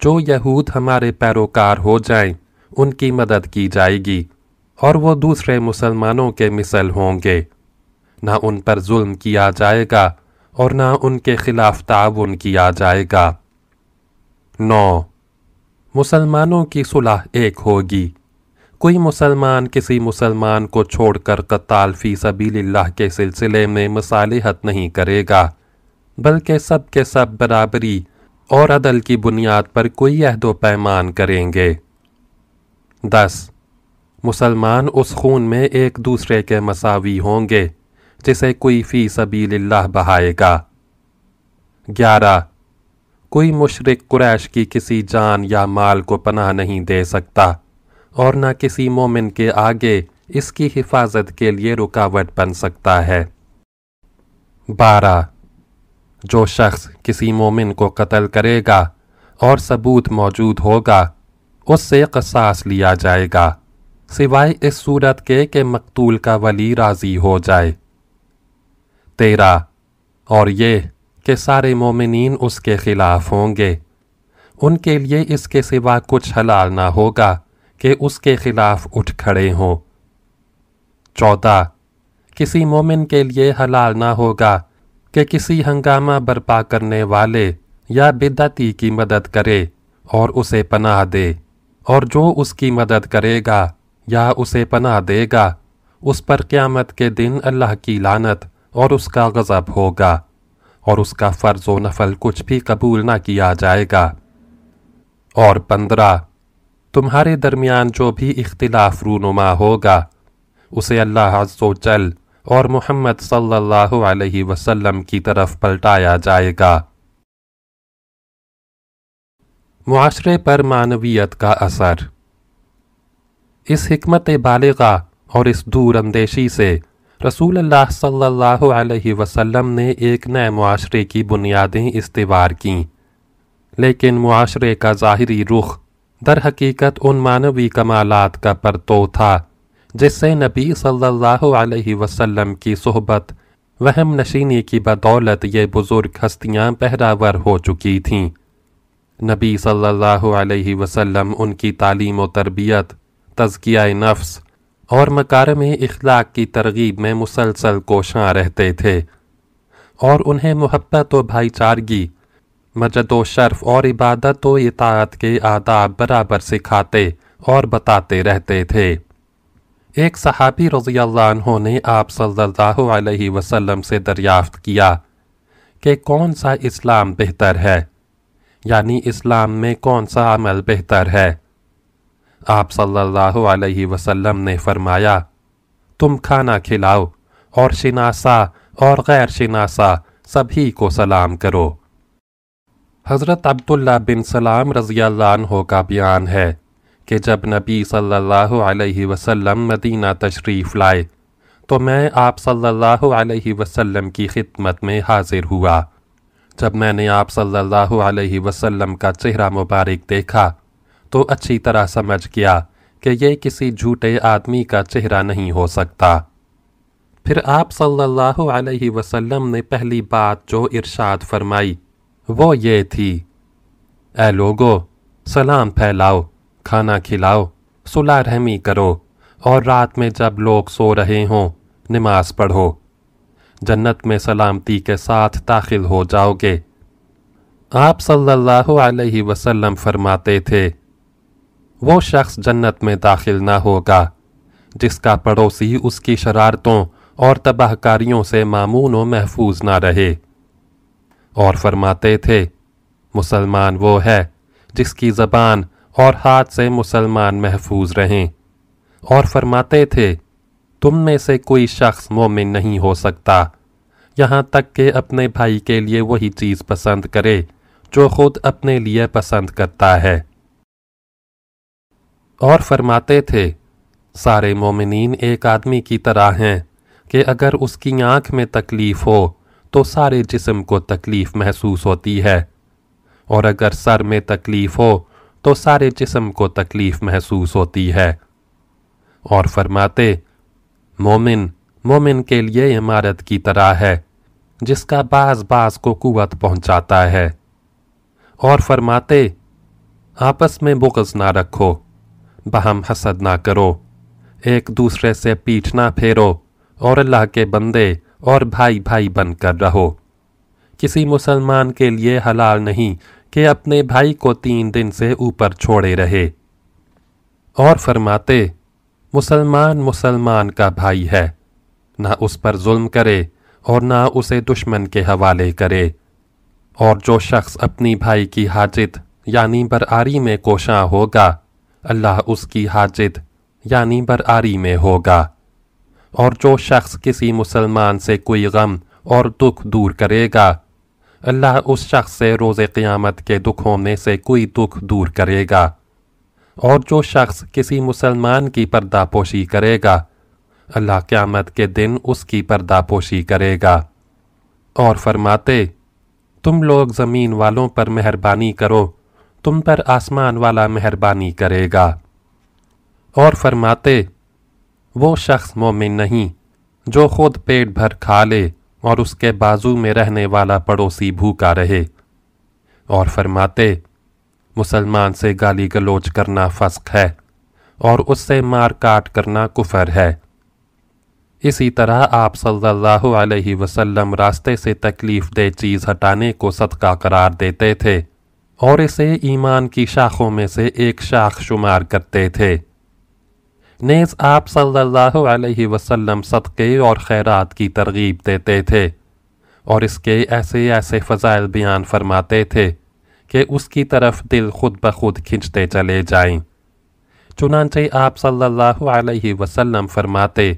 جو یہود ہمارے پیروکار ہو جائیں، ان کی مدد کی جائے گی اور وہ دوسرے مسلمانوں کے مثل ہوں گے۔ نہ ان پر ظلم کیا جائے گا اور نہ ان کے خلاف تعاون کیا جائے گا۔ نو، مسلمانوں کی صلح ایک ہوگی۔ کوئی مسلمان کسی مسلمان کو چھوڑ کر قتال فی سبیل اللہ کے سلسلے میں مصالحت نہیں کرے گا، بلکہ سب کے سب برابری اور عدل کی بنیاد پر کوئی عہد و پیمان کریں گے۔ دس، مسلمان اس خون میں ایک دوسرے کے مساوی ہوں گے، جسے کوئی فی سبیل اللہ بہائے گا۔ گیارہ، کوئی مشرق قریش کی کسی جان یا مال کو پناہ نہیں دے سکتا، اور نہ کسی مومن کے آگے اس کی حفاظت کے لیے رکاوٹ بن سکتا ہے۔ بارہ جو شخص کسی مومن کو قتل کرے گا اور ثبوت موجود ہوگا، اس سے قصاص لیا جائے گا، سوائے اس صورت کے کہ مقتول کا ولی راضی ہو جائے۔ تیرہ اور یہ کہ سارے مومنین اس کے خلاف ہوں گے۔ ان کے لیے اس کے سوا کچھ حلال نہ ہوگا کہ اس کے خلاف اٹھ کھڑے ہوں۔ چودہ کسی مومن کے لیے حلال نہ ہوگا کہ کسی ہنگامہ برپا کرنے والے یا بدعتی کی مدد کرے اور اسے پناہ دے، اور جو اس کی مدد کرے گا یا اسے پناہ دے گا، اس پر قیامت کے دن اللہ کی لانت اور اس کا غضب ہوگا، اور اس کا فرض و نفل کچھ بھی قبول نہ کیا جائے گا۔ اور پندرہ، تمہارے درمیان جو بھی اختلاف رونما ہوگا، اسے اللہ عز و جل اور محمد صلی اللہ علیہ وسلم کی طرف پلٹایا جائے گا۔ معاشرے پر معنویت کا اثر۔ اس حکمت بالغہ اور اس دور اندیشی سے رسول اللہ صلی اللہ علیہ وسلم نے ایک نئے معاشرے کی بنیادیں استوار کیں۔ لیکن معاشرے کا ظاہری رخ در حقیقت ان معنوی کمالات کا پرتو تھا۔ جس سے نبی صلی اللہ علیہ وسلم کی صحبت، وہم نشینی کی بدولت یہ بزرگ ہستیاں پہراور ہو چکی تھیں۔ نبی صلی اللہ علیہ وسلم ان کی تعلیم و تربیت، تزکیہ نفس اور مکارم اخلاق کی ترغیب میں مسلسل کوشاں رہتے تھے اور انہیں محبت و بھائی چارگی مجد و شرف اور عبادت و اطاعت کے آداب برابر سکھاتے اور بتاتے رہتے تھے۔ ایک صحابی رضی اللہ عنہ نے آپ صلی اللہ علیہ وسلم سے دریافت کیا کہ کون سا اسلام بہتر ہے یعنی اسلام میں کون سا عمل بہتر ہے۔ آپ صلی اللہ علیہ وسلم نے فرمایا، تم کھانا کھلاؤ اور شناسا اور غیر شناسا سبھی کو سلام کرو۔ حضرت عبداللہ بن سلام رضی اللہ عنہ کا بیان ہے۔ کہ جب نبی صلی اللہ علیہ وسلم مدینہ تشریف لائے تو میں آپ صلی اللہ علیہ وسلم کی خدمت میں حاضر ہوا۔ جب میں نے آپ صلی اللہ علیہ وسلم کا چہرہ مبارک دیکھا تو اچھی طرح سمجھ گیا کہ یہ کسی جھوٹے آدمی کا چہرہ نہیں ہو سکتا۔ پھر آپ صلی اللہ علیہ وسلم نے پہلی بات جو ارشاد فرمائی وہ یہ تھی، اے لوگو، سلام پھیلاؤ۔ کھانا کھلاؤ، صلح رحمی کرو اور رات میں جب لوگ سو رہے ہوں، نماز پڑھو۔ جنت میں سلامتی کے ساتھ داخل ہو جاؤ گے۔ آپ صلی اللہ علیہ وسلم فرماتے تھے، وہ شخص جنت میں داخل نہ ہوگا، جس کا پڑوسی اس کی شرارتوں اور تباہ کاریوں سے معمون و محفوظ نہ رہے۔ اور فرماتے تھے، مسلمان وہ ہے جس کی زبان اور ہاتھ سے مسلمان محفوظ رہیں۔ اور فرماتے تھے، تم میں سے کوئی شخص مومن نہیں ہو سکتا۔ یہاں تک کہ اپنے بھائی کے لیے وہی چیز پسند کرے جو خود اپنے لیے پسند کرتا ہے۔ اور فرماتے تھے، سارے مومنین ایک آدمی کی طرح ہیں کہ اگر اس کی آنکھ میں تکلیف ہو تو سارے جسم کو تکلیف محسوس ہوتی ہے۔ اور اگر سر میں تکلیف ہو تو سارے جسم کو تکلیف محسوس ہوتی ہے۔ اور فرماتے، مومن مومن کے لیے عمارت کی طرح ہے، جس کا بعض بعض کو قوت پہنچاتا ہے۔ اور فرماتے، آپس میں بغض نہ رکھو، بہم حسد نہ کرو، ایک دوسرے سے پیٹھ نہ پھیرو، اور اللہ کے بندے اور بھائی بھائی بن کر رہو۔ کسی مسلمان کے لیے حلال نہیں کہ اپنے بھائی کو تین دن سے اوپر چھوڑے رہے۔ اور فرماتے، مسلمان مسلمان کا بھائی ہے، نہ اس پر ظلم کرے اور نہ اسے دشمن کے حوالے کرے۔ اور جو شخص اپنی بھائی کی حاجت یعنی برآری میں کوشاں ہوگا، اللہ اس کی حاجت یعنی برآری میں ہوگا۔ اور جو شخص کسی مسلمان سے کوئی غم اور دکھ دور کرے گا اللہ اس شخص سے روز قیامت کے دکھوں میں سے کوئی دکھ دور کرے گا، اور جو شخص کسی مسلمان کی پردہ پوشی کرے گا، اللہ قیامت کے دن اس کی پردہ پوشی کرے گا۔ اور فرماتے، تم لوگ زمین والوں پر مہربانی کرو، تم پر آسمان والا مہربانی کرے گا۔ اور فرماتے، وہ شخص مومن نہیں جو خود پیٹ بھر کھا لے۔ اور اس کے بازو میں رہنے والا پڑوسی بھوکا رہے اور فرماتے، مسلمان سے گالی گلوچ کرنا فسق ہے اور اس سے مار کاٹ کرنا کفر ہے۔ اسی طرح آپ صلی اللہ علیہ وسلم راستے سے تکلیف دہ چیز ہٹانے کو صدقہ قرار دیتے تھے اور اسے ایمان کی شاخوں میں سے ایک شاخ شمار کرتے تھے۔ نیز آپ صلی اللہ علیہ وسلم صدقے اور خیرات کی ترغیب دیتے تھے اور اس کے ایسے ایسے فضائل بیان فرماتے تھے کہ اس کی طرف دل خود بخود کھنچتے چلے جائیں۔ چنانچہ آپ صلی اللہ علیہ وسلم فرماتے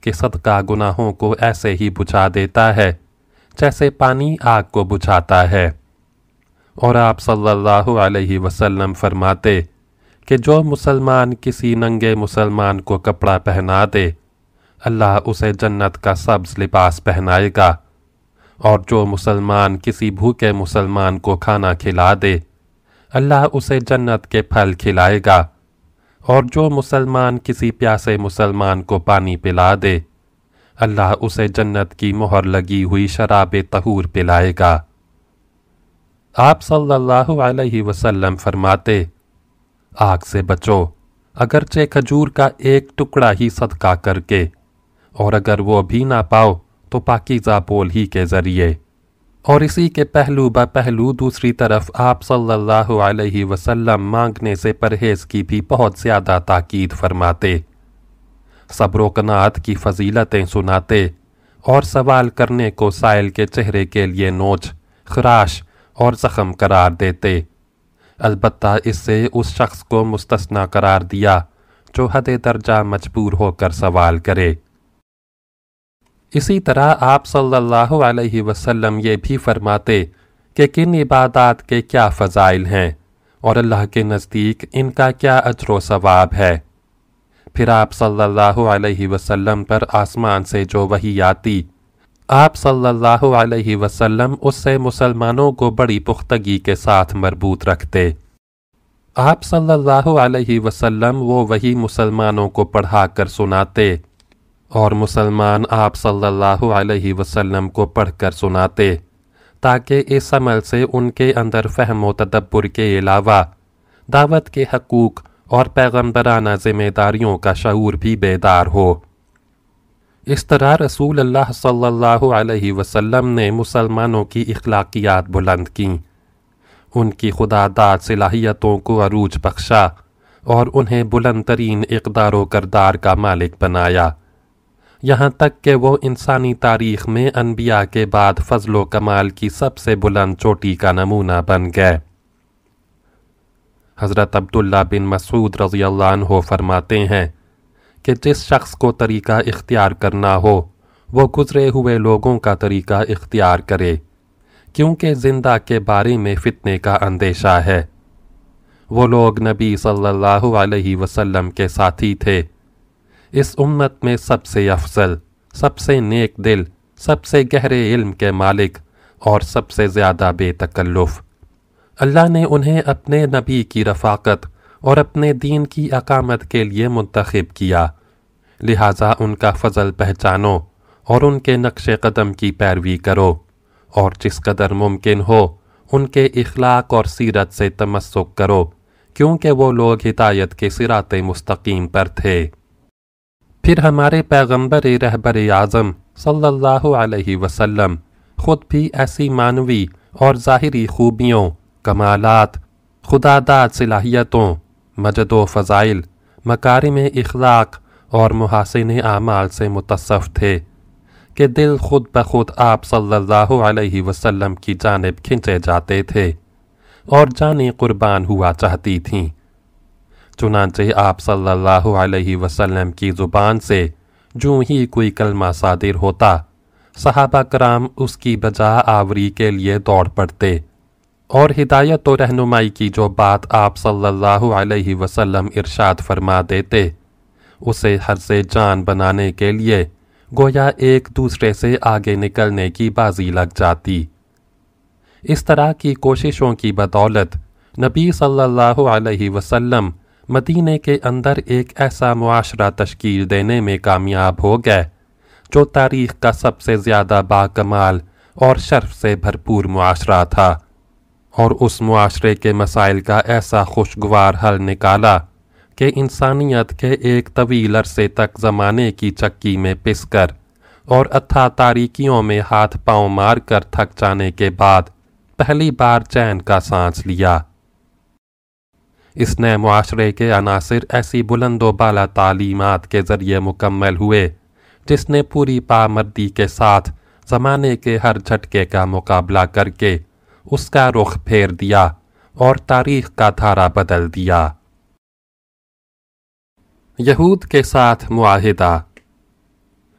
کہ صدقہ گناہوں کو ایسے ہی بجھا دیتا ہے جیسے پانی آگ کو بجھاتا ہے۔ اور آپ صلی اللہ علیہ وسلم فرماتے کہ جو مسلمان کسی ننگے مسلمان کو کپڑا پہنا دے، اللہ اسے جنت کا سبز لباس پہنائے گا، اور جو مسلمان کسی بھوکے مسلمان کو کھانا کھلا دے، اللہ اسے جنت کے پھل کھلائے گا، اور جو مسلمان کسی پیاسے مسلمان کو پانی پلا دے، اللہ اسے جنت کی مہر لگی ہوئی شراب طہور پلائے گا۔ آپ صلی اللہ علیہ وسلم فرماتے آگ سے بچو۔ اگرچہ کھجور کا ایک ٹکڑا ہی صدقہ کر کے، اور اگر وہ بھی نہ پاؤ تو پاکیزہ بول ہی کے ذریعے۔ اور اسی کے پہلو با پہلو دوسری طرف آپ صلی اللہ علیہ وسلم مانگنے سے پرہیز کی بھی بہت زیادہ تاکید فرماتے۔ صبر و کنات کی فضیلتیں سناتے، اور سوال کرنے کو سائل کے چہرے کے لیے نوچ، خراش اور زخم قرار دیتے۔ البتہ اس سے اس شخص کو مستثنا قرار دیا جو حد درجہ مجبور ہو کر سوال کرے۔ اسی طرح آپ صلی اللہ علیہ وسلم یہ بھی فرماتے کہ کن عبادات کے کیا فضائل ہیں اور اللہ کے نزدیک ان کا کیا اجر و ثواب ہے۔ پھر آپ صلی اللہ علیہ وسلم پر آسمان سے جو وہی آتی آپ صلی اللہ علیہ وسلم اس سے مسلمانوں کو بڑی پختگی کے ساتھ مربوط رکھتے۔ آپ صلی اللہ علیہ وسلم وہ وہی مسلمانوں کو پڑھا کر سناتے اور مسلمان آپ صلی اللہ علیہ وسلم کو پڑھ کر سناتے تاکہ اس عمل سے ان کے اندر فہم و تدبر کے علاوہ دعوت کے حقوق اور پیغمبرانہ ذمہ داریوں کا شعور بھی بیدار ہو۔ اس طرح رسول اللہ صلی اللہ علیہ وسلم نے مسلمانوں کی اخلاقیات بلند کیں۔ ان کی خدا داد صلاحیتوں کو عروج بخشا اور انہیں بلند ترین اقدار و کردار کا مالک بنایا۔ یہاں تک کہ وہ انسانی تاریخ میں انبیاء کے بعد فضل و کمال کی سب سے بلند چوٹی کا نمونہ بن گئے۔ حضرت عبداللہ بن مسعود رضی اللہ عنہ فرماتے ہیں کہ جس شخص کو طریقہ اختیار کرنا ہو، وہ گزرے ہوئے لوگوں کا طریقہ اختیار کرے، کیونکہ زندہ کے بارے میں فتنے کا اندیشہ ہے۔ وہ لوگ نبی صلی اللہ علیہ وسلم کے ساتھی تھے۔ اس امت میں سب سے افضل، سب سے نیک دل، سب سے گہرے علم کے مالک اور سب سے زیادہ بے تکلف۔ اللہ نے انہیں اپنے نبی کی رفاقت اور اپنے دین کی اقامت کے لیے منتخب کیا۔ لہٰذا ان کا فضل پہچانو اور ان کے نقش قدم کی پیروی کرو، اور جس قدر ممکن ہو ان کے اخلاق اور سیرت سے تمسک کرو، کیونکہ وہ لوگ ہدایت کے سرات مستقیم پر تھے۔ پھر ہمارے پیغمبر رہبر اعظم صلی اللہ علیہ وسلم خود بھی ایسی معنوی اور ظاہری خوبیوں، کمالات خدا داد صلاحیتوں مجد و فضائل، مکارم اخلاق اور محاسن اعمال سے متصف تھے کہ دل خود بخود آپ صلی اللہ علیہ وسلم کی جانب کھنچے جاتے تھے اور جانیں قربان ہوا چاہتی تھیں۔ چنانچہ آپ صلی اللہ علیہ وسلم کی زبان سے جو ہی کوئی کلمہ صادر ہوتا، صحابہ کرام اس کی بجا آوری کے لیے دوڑ پڑتے۔ اور ہدایت و رہنمائی کی جو بات آپ صلی اللہ علیہ وسلم ارشاد فرما دیتے، اسے حرز جان بنانے کے لیے گویا ایک دوسرے سے آگے نکلنے کی بازی لگ جاتی۔ اس طرح کی کوششوں کی بدولت نبی صلی اللہ علیہ وسلم مدینے کے اندر ایک ایسا معاشرہ تشکیل دینے میں کامیاب ہو گئے، جو تاریخ کا سب سے زیادہ باکمال اور شرف سے بھرپور معاشرہ تھا۔ اور اس معاشرے کے مسائل کا ایسا خوشگوار حل نکالا کہ انسانیت کے ایک طویل عرصے تک زمانے کی چکی میں پس کر اور اتھا تاریکیوں میں ہاتھ پاؤں مار کر تھک جانے کے بعد پہلی بار چین کا سانس لیا۔ اس نئے معاشرے کے عناصر ایسی بلند و بالا تعلیمات کے ذریعے مکمل ہوئے، جس نے پوری پامردی کے ساتھ زمانے کے ہر جھٹکے کا مقابلہ کر کے اس کا رخ پھیر دیا اور تاریخ کا دھارا بدل دیا یہود کے ساتھ معاہدہ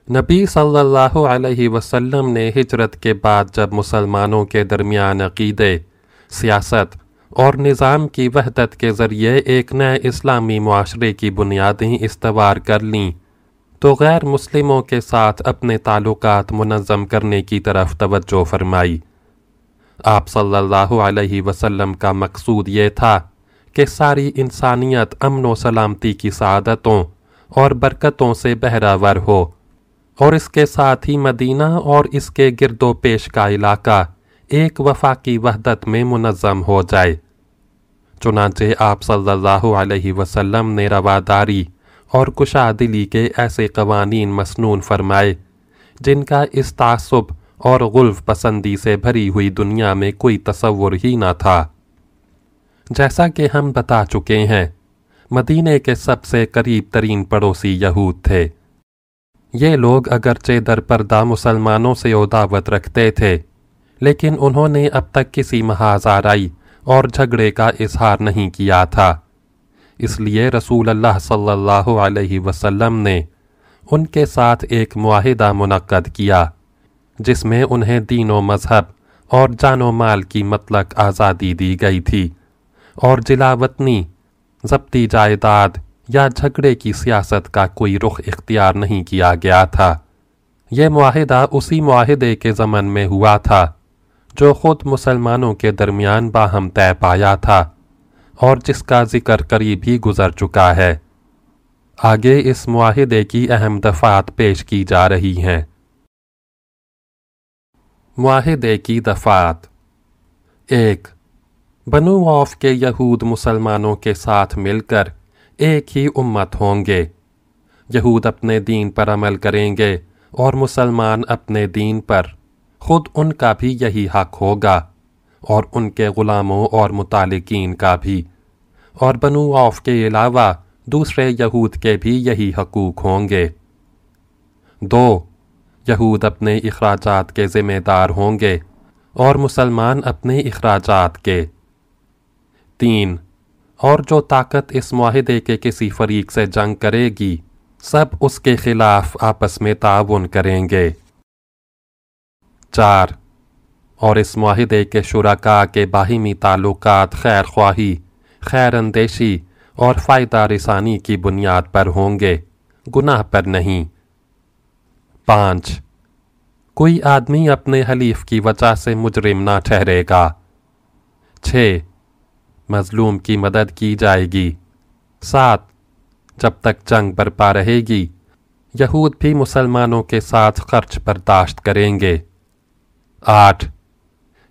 نبی صلی اللہ علیہ وسلم نے ہجرت کے بعد جب مسلمانوں کے درمیان عقیدے سیاست اور نظام کی وحدت کے ذریعے ایک نئے اسلامی معاشرے کی بنیادیں استوار کر لیں تو غیر مسلموں کے ساتھ اپنے تعلقات منظم کرنے کی طرف توجہ فرمائی آپ صلی اللہ علیہ وسلم کا مقصود یہ تھا کہ ساری انسانیت امن و سلامتی کی سعادتوں اور برکتوں سے بہراور ہو اور اس کے ساتھ ہی مدینہ اور اس کے گرد و پیش کا علاقہ ایک وفاقی وحدت میں منظم ہو جائے۔ چنانچہ آپ صلی اللہ علیہ وسلم نے رواداری اور کشادلی کے ایسے قوانین مسنون فرمائے جن کا اس تعصب اور غلف پسندی سے بھری ہوئی دنیا میں کوئی تصور ہی نہ تھا۔ جیسا کہ ہم بتا چکے ہیں مدینہ کے سب سے قریب ترین پڑوسی یہود تھے۔ یہ لوگ اگرچہ در پردہ مسلمانوں سے دعوت رکھتے تھے، لیکن انہوں نے اب تک کسی محاذ آرائی اور جھگڑے کا اظہار نہیں کیا تھا۔ اس لیے رسول اللہ صلی اللہ علیہ وسلم نے ان کے ساتھ ایک معاہدہ منعقد کیا۔ جس میں انہیں دین و مذہب اور جان و مال کی مطلق آزادی دی گئی تھی اور جلاوطنی، ضبطی جائیداد یا جھگڑے کی سیاست کا کوئی رخ اختیار نہیں کیا گیا تھا۔ یہ معاہدہ اسی معاہدے کے زمن میں ہوا تھا جو خود مسلمانوں کے درمیان باہم طے پایا تھا اور جس کا ذکر قریب ہی گزر چکا ہے۔ آگے اس معاہدے کی اہم دفعات پیش کی جا رہی ہیں۔ معاہدے کی دفعات۔ ایک، بنو عوف کے یہود مسلمانوں کے ساتھ مل کر ایک ہی امت ہوں گے۔ یہود اپنے دین پر عمل کریں گے اور مسلمان اپنے دین پر۔ خود ان کا بھی یہی حق ہوگا اور ان کے غلاموں اور متعلقین کا بھی۔ اور بنو عوف کے علاوہ دوسرے یہود کے بھی یہی حقوق ہوں گے۔ دو یہود اپنے اخراجات کے ذمہ دار ہوں گے اور مسلمان اپنے اخراجات کے۔ تین، اور جو طاقت اس معاہدے کے کسی فریق سے جنگ کرے گی، سب اس کے خلاف آپس میں تعاون کریں گے۔ چار، اور اس معاہدے کے شرکاء کے باہمی تعلقات خیر خواہی خیر اندیشی اور فائدہ رسانی کی بنیاد پر ہوں گے، گناہ پر نہیں۔ پانچ۔ کوئی آدمی اپنے حلیف کی وجہ سے مجرم نہ ٹھہرے گا۔ چھ۔ مظلوم کی مدد کی جائے گی۔ سات۔ جب تک جنگ برپا رہے گی، یہود بھی مسلمانوں کے ساتھ خرچ برداشت کریں گے۔ آٹھ۔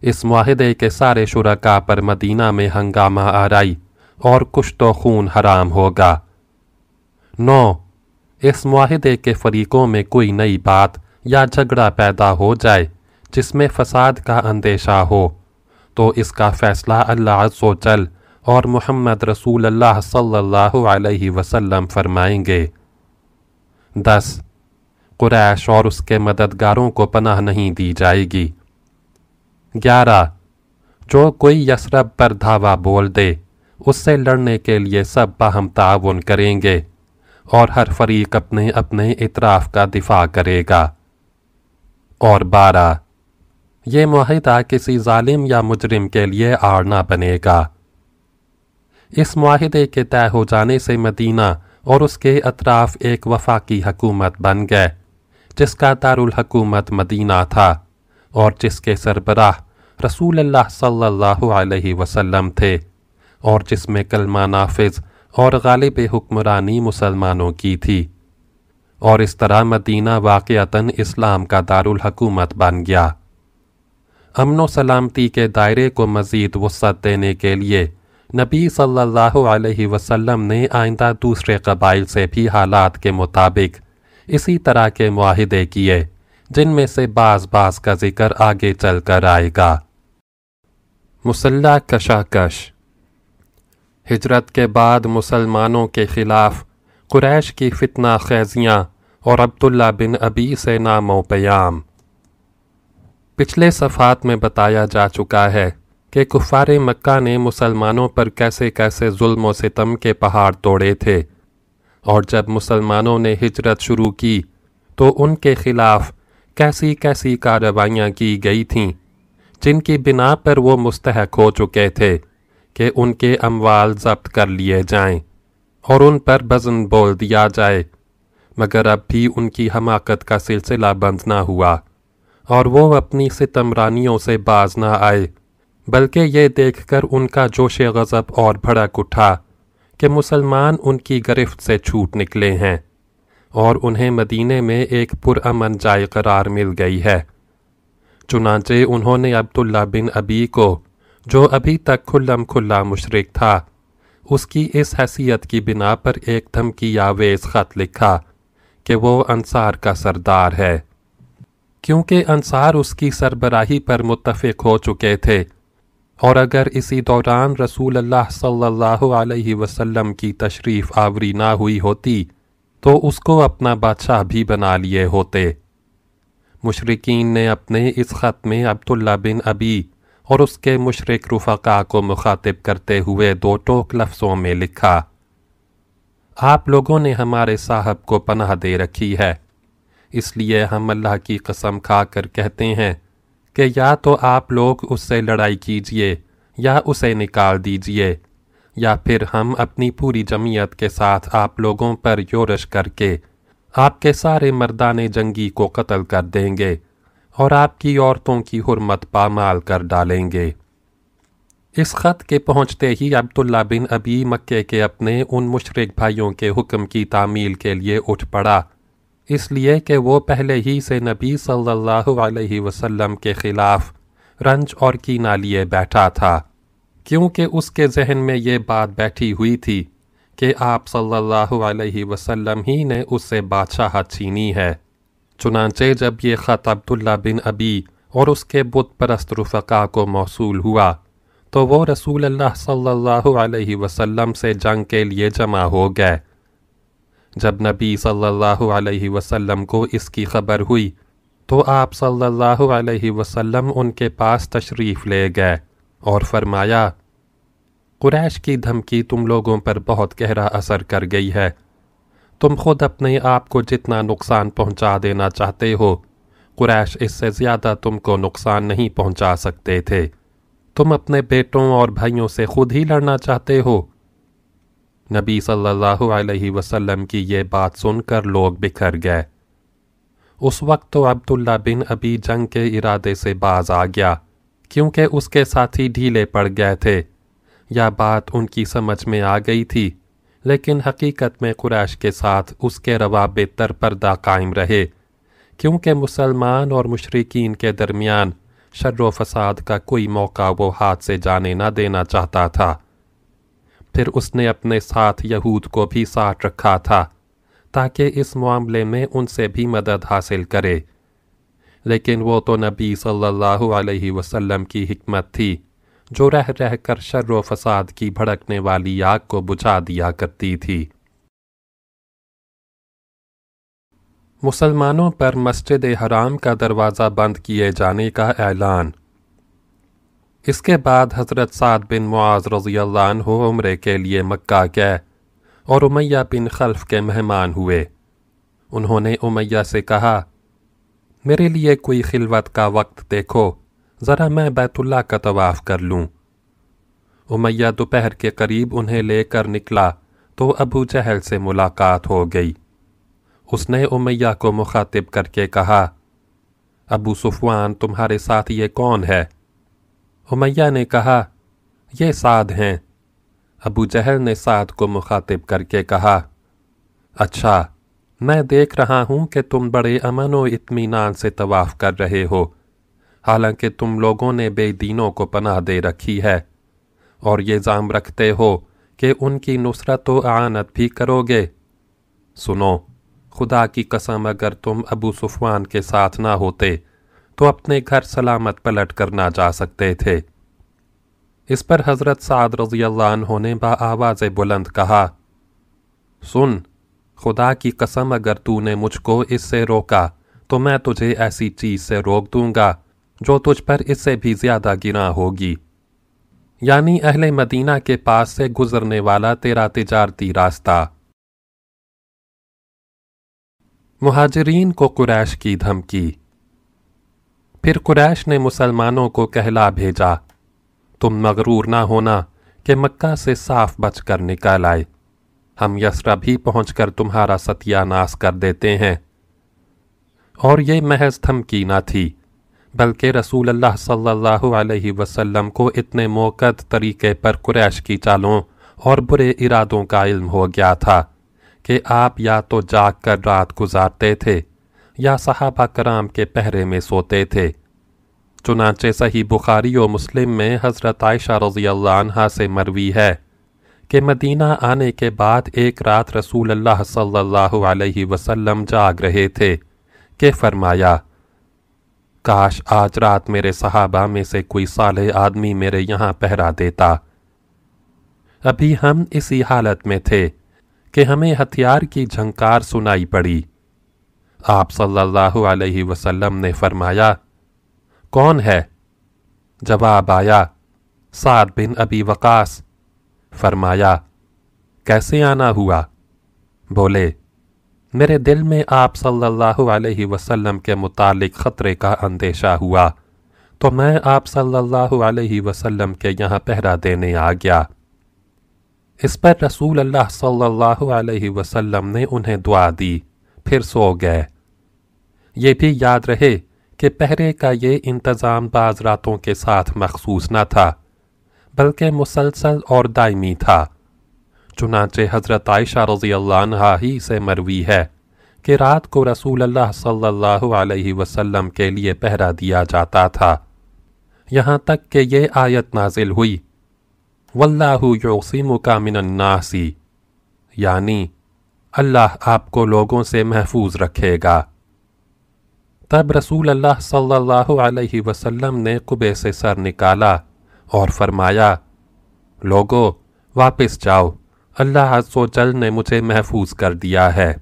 اس معاہدے کے سارے شرکا پر مدینہ میں ہنگامہ آرائی اور کشت و خون حرام ہوگا۔ نو۔ اس معاہدے کے فریقوں میں کوئی نئی بات یا جھگڑا پیدا ہو جائے جس میں فساد کا اندیشہ ہو، تو اس کا فیصلہ اللہ عز و جل اور محمد رسول اللہ صلی اللہ علیہ وسلم فرمائیں گے۔ دس، قریش اور اس کے مددگاروں کو پناہ نہیں دی جائے گی۔ گیارہ، جو کوئی یسرب پر دھاوا بول دے، اس سے لڑنے کے لیے سب باہم تعاون کریں گے۔ اور ہر فریق اپنے اپنے اطراف کا دفاع کرے گا۔ اور بارہ، یہ معاہدہ کسی ظالم یا مجرم کے لیے آڑ نہ بنے گا۔ اس معاہدے کے طے ہو جانے سے مدینہ اور اس کے اطراف ایک وفاقی حکومت بن گئے، جس کا دارالحکومت مدینہ تھا اور جس کے سربراہ رسول اللہ صلی اللہ علیہ وسلم تھے اور جس میں کلمہ نافذ اور غالب حکمرانی مسلمانوں کی تھی۔ اور اس طرح مدینہ واقعتاً اسلام کا دارالحکومت بن گیا۔ امن و سلامتی کے دائرے کو مزید وسعت دینے کے لیے نبی صلی اللہ علیہ وسلم نے آئندہ دوسرے قبائل سے بھی حالات کے مطابق اسی طرح کے معاہدے کیے، جن میں سے بعض بعض کا ذکر آگے چل کر آئے گا۔ مسلح کشاکش ہجرت کے بعد مسلمانوں کے خلاف قریش کی فتنہ خیزیاں اور عبداللہ بن ابی سے نام و پیام۔ پچھلے صفحات میں بتایا جا چکا ہے کہ کفار مکہ نے مسلمانوں پر کیسے کیسے ظلم و ستم کے پہاڑ توڑے تھے۔ اور جب مسلمانوں نے ہجرت شروع کی تو ان کے خلاف کیسی کیسی کارروائیاں کی گئی تھیں جن کی بنا پر وہ مستحق ہو چکے تھے۔ کہ ان کے اموال ضبط کر لیے جائیں اور ان پر بزن بول دیا جائے، مگر اب بھی ان کی حماقت کا سلسلہ بند نہ ہوا اور وہ اپنی ستمرانیوں سے باز نہ آئے، بلکہ یہ دیکھ کر ان کا جوش غضب اور بھڑک اٹھا کہ مسلمان ان کی گرفت سے چھوٹ نکلے ہیں اور انہیں مدینے میں ایک پرامن جائے قرار مل گئی ہے۔ چنانچہ انہوں نے عبداللہ بن ابی کو جو ابھی تک کھلم کھلا مشرق تھا۔ اس کی اس حیثیت کی بنا پر ایک دھمکی آویز خط لکھا کہ وہ انصار کا سردار ہے۔ کیونکہ انصار اس کی سربراہی پر متفق ہو چکے تھے۔ اور اگر اسی دوران رسول اللہ صلی اللہ علیہ وسلم کی تشریف آوری نہ ہوئی ہوتی، تو اس کو اپنا بادشاہ بھی بنا لیے ہوتے۔ مشرقین نے اپنے اس خط میں عبداللہ بن ابی اور اس کے مشرق رفقا کو مخاطب کرتے ہوئے دو ٹوک لفظوں میں لکھا، آپ لوگوں نے ہمارے صاحب کو پناہ دے رکھی ہے، اس لیے ہم اللہ کی قسم کھا کر کہتے ہیں کہ یا تو آپ لوگ اس سے لڑائی کیجیے یا اسے نکال دیجیے، یا پھر ہم اپنی پوری جمعیت کے ساتھ آپ لوگوں پر یورش کر کے آپ کے سارے مردان جنگی کو قتل کر دیں گے۔ اور آپ کی عورتوں کی حرمت پامال کر ڈالیں گے۔ اس خط کے پہنچتے ہی عبداللہ بن ابی مکے کے اپنے ان مشرق بھائیوں کے حکم کی تعمیل کے لیے اٹھ پڑا۔ اس لیے کہ وہ پہلے ہی سے نبی صلی اللہ علیہ وسلم کے خلاف رنج اور کینہ لیے بیٹھا تھا۔ کیونکہ اس کے ذہن میں یہ بات بیٹھی ہوئی تھی کہ آپ صلی اللہ علیہ وسلم ہی نے اس سے بادشاہت چھینی ہے۔ چنانچہ جب یہ خط عبداللہ بن ابی اور اس کے بت پرست رفقا کو موصول ہوا، تو وہ رسول اللہ صلی اللہ علیہ وسلم سے جنگ کے لیے جمع ہو گئے۔ جب نبی صلی اللہ علیہ وسلم کو اس کی خبر ہوئی، تو آپ صلی اللہ علیہ وسلم ان کے پاس تشریف لے گئے اور فرمایا، قریش کی دھمکی تم لوگوں پر بہت گہرا اثر کر گئی ہے۔ تم خود اپنے آپ کو جتنا نقصان پہنچا دینا چاہتے ہو۔ قریش اس سے زیادہ تم کو نقصان نہیں پہنچا سکتے تھے۔ تم اپنے بیٹوں اور بھائیوں سے خود ہی لڑنا چاہتے ہو۔ نبی صلی اللہ علیہ وسلم کی یہ بات سن کر لوگ بکھر گئے۔ اس وقت تو عبداللہ بن ابی جنگ کے ارادے سے باز آ گیا، کیونکہ اس کے ساتھی ڈھیلے پڑ گئے تھے۔ یا بات ان کی سمجھ میں آ گئی تھی۔ لیکن حقیقت میں قریش کے ساتھ اس کے روابط تر پردہ قائم رہے۔ کیونکہ مسلمان اور مشرقین کے درمیان شر و فساد کا کوئی موقع وہ ہاتھ سے جانے نہ دینا چاہتا تھا۔ پھر اس نے اپنے ساتھ یہود کو بھی ساتھ رکھا تھا تاکہ اس معاملے میں ان سے بھی مدد حاصل کرے۔ لیکن وہ تو نبی صلی اللہ علیہ وسلم کی حکمت تھی۔ جو رہ رہ کر شر و فساد کی بھڑکنے والی آگ کو بجھا دیا کرتی تھی۔ مسلمانوں پر مسجد حرام کا دروازہ بند کیے جانے کا اعلان۔ اس کے بعد حضرت سعد بن معاذ رضی اللہ عنہ عمرے کے لیے مکہ گئے اور امیہ بن خلف کے مہمان ہوئے۔ انہوں نے امیہ سے کہا، میرے لیے کوئی خلوت کا وقت دیکھو۔ ذرا میں بیت اللہ کا طواف کر لوں۔ امیہ دوپہر کے قریب انہیں لے کر نکلا تو ابو جہل سے ملاقات ہو گئی۔ اس نے امیہ کو مخاطب کر کے کہا، ابو صفوان، تمہارے ساتھ یہ کون ہے؟ امیہ نے کہا، یہ سعد ہیں۔ ابو جہل نے سعد کو مخاطب کر کے کہا اچھا میں دیکھ رہا ہوں کہ تم بڑے امن و اطمینان سے طواف کر رہے ہو۔ حالانکہ تم لوگوں نے بے دینوں کو پناہ دے رکھی ہے۔ اور یہ زام رکھتے ہو کہ ان کی نصرت و اعانت بھی کرو گے۔ سنو، خدا کی قسم اگر تم ابو صفوان کے ساتھ نہ ہوتے تو اپنے گھر سلامت پلٹ کر نہ جا سکتے تھے۔ اس پر حضرت سعد رضی اللہ عنہ نے با آواز بلند کہا، سن، خدا کی قسم اگر تو نے مجھ کو اس سے روکا تو میں تجھے ایسی چیز سے روک دوں گا۔ جو تجھ پر اس سے بھی زیادہ گنا ہوگی۔ یعنی اہل مدینہ کے پاس سے گزرنے والا تیرا تجارتی راستہ۔ مہاجرین کو قریش کی دھمکی۔ پھر قریش نے مسلمانوں کو کہلا بھیجا۔ تم مغرور نہ ہونا کہ مکہ سے صاف بچ کر نکال آئے۔ ہم یسرا بھی پہنچ کر تمہارا ستیہ ناس کر دیتے ہیں۔ اور یہ محض دھمکی نہ تھی۔ بلکہ رسول اللہ صلی اللہ علیہ وسلم کو اتنے موقع طریقے پر قریش کی چالوں اور برے ارادوں کا علم ہو گیا تھا کہ آپ یا تو جاگ کر رات گزارتے تھے یا صحابہ کرام کے پہرے میں سوتے تھے۔ چنانچہ صحیح بخاری و مسلم میں حضرت عائشہ رضی اللہ عنہ سے مروی ہے کہ مدینہ آنے کے بعد ایک رات رسول اللہ صلی اللہ علیہ وسلم جاگ رہے تھے کہ فرمایا کاش آج رات میرے صحابہ میں سے کوئی صالح آدمی میرے یہاں پہرا دیتا۔ ابھی ہم اسی حالت میں تھے کہ ہمیں ہتھیار کی جھنکار سنائی پڑی۔ آپ صلی اللہ علیہ وسلم نے فرمایا، کون ہے؟ جواب آیا، سعد بن ابی وقاس فرمایا، کیسے آنا ہوا؟ بولے میرے دل میں آپ صلی اللہ علیہ وسلم کے متعلق خطرے کا اندیشہ ہوا تو میں آپ صلی اللہ علیہ وسلم کے یہاں پہرا دینے آ گیا۔ اس پر رسول اللہ صلی اللہ علیہ وسلم نے انہیں دعا دی، پھر سو گئے۔ یہ بھی یاد رہے کہ پہرے کا یہ انتظام بعض راتوں کے ساتھ مخصوص نہ تھا، بلکہ مسلسل اور دائمی تھا۔ چنانچہ حضرت عائشہ رضی اللہ عنہ ہی سے مروی ہے کہ رات کو رسول اللہ صلی اللہ علیہ وسلم کے لیے پہرا دیا جاتا تھا۔ یہاں تک کہ یہ آیت نازل ہوئی۔ واللہ یعصمک من الناسی یعنی اللہ آپ کو لوگوں سے محفوظ رکھے گا۔ تب رسول اللہ صلی اللہ علیہ وسلم نے قبے سے سر نکالا اور فرمایا، لوگو، واپس جاؤ۔ اللہ عز و جل نے مجھے محفوظ کر دیا ہے۔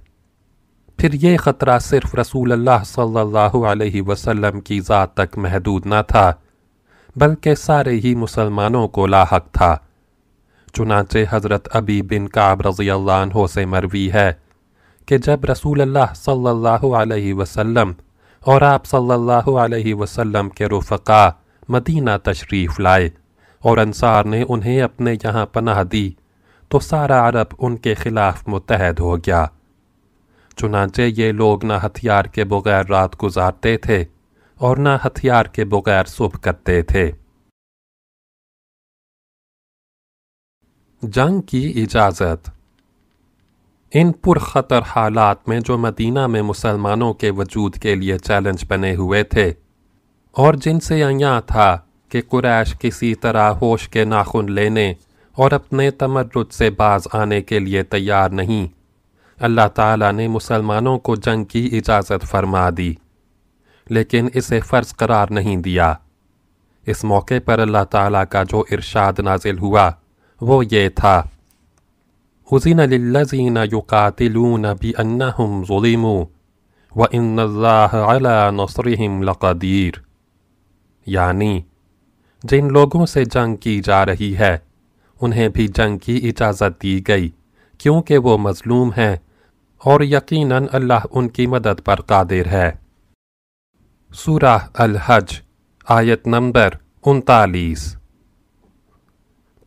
پھر یہ خطرہ صرف رسول اللہ صلی اللہ علیہ وسلم کی ذات تک محدود نہ تھا، بلکہ سارے ہی مسلمانوں کو لاحق تھا۔ چنانچہ حضرت ابی بن کعب رضی اللہ عنہ سے مروی ہے کہ جب رسول اللہ صلی اللہ علیہ وسلم اور آپ صلی اللہ علیہ وسلم کے رفقا مدینہ تشریف لائے اور انصار نے انہیں اپنے یہاں پناہ دی۔ تو سارا عرب ان کے خلاف متحد ہو گیا۔ چنانچہ یہ لوگ نہ ہتھیار کے بغیر رات گزارتے تھے اور نہ ہتھیار کے بغیر صبح کرتے تھے۔ جنگ کی اجازت۔ ان پرخطر حالات میں جو مدینہ میں مسلمانوں کے وجود کے لیے چیلنج بنے ہوئے تھے اور جن سے ایاں تھا کہ قریش کسی طرح ہوش کے ناخن لینے اور اپنے تمرد سے باز آنے کے لیے تیار نہیں۔ اللہ تعالیٰ نے مسلمانوں کو جنگ کی اجازت فرما دی، لیکن اسے فرض قرار نہیں دیا۔ اس موقع پر اللہ تعالیٰ کا جو ارشاد نازل ہوا، وہ یہ تھا۔ حُزِنَ لِلَّذِينَ يُقَاتِلُونَ بِأَنَّهُمْ ظُلِمُوا وَإِنَّ اللَّهَ عَلَى نَصْرِهِمْ لَقَدِيرٌ۔ یعنی جن لوگوں سے جنگ کی جا رہی ہے انہیں بھی جنگ کی اجازت دی گئی، کیونکہ وہ مظلوم ہیں اور یقیناً اللہ ان کی مدد پر قادر ہے۔ سورہ الحج، آیت نمبر انتالیس۔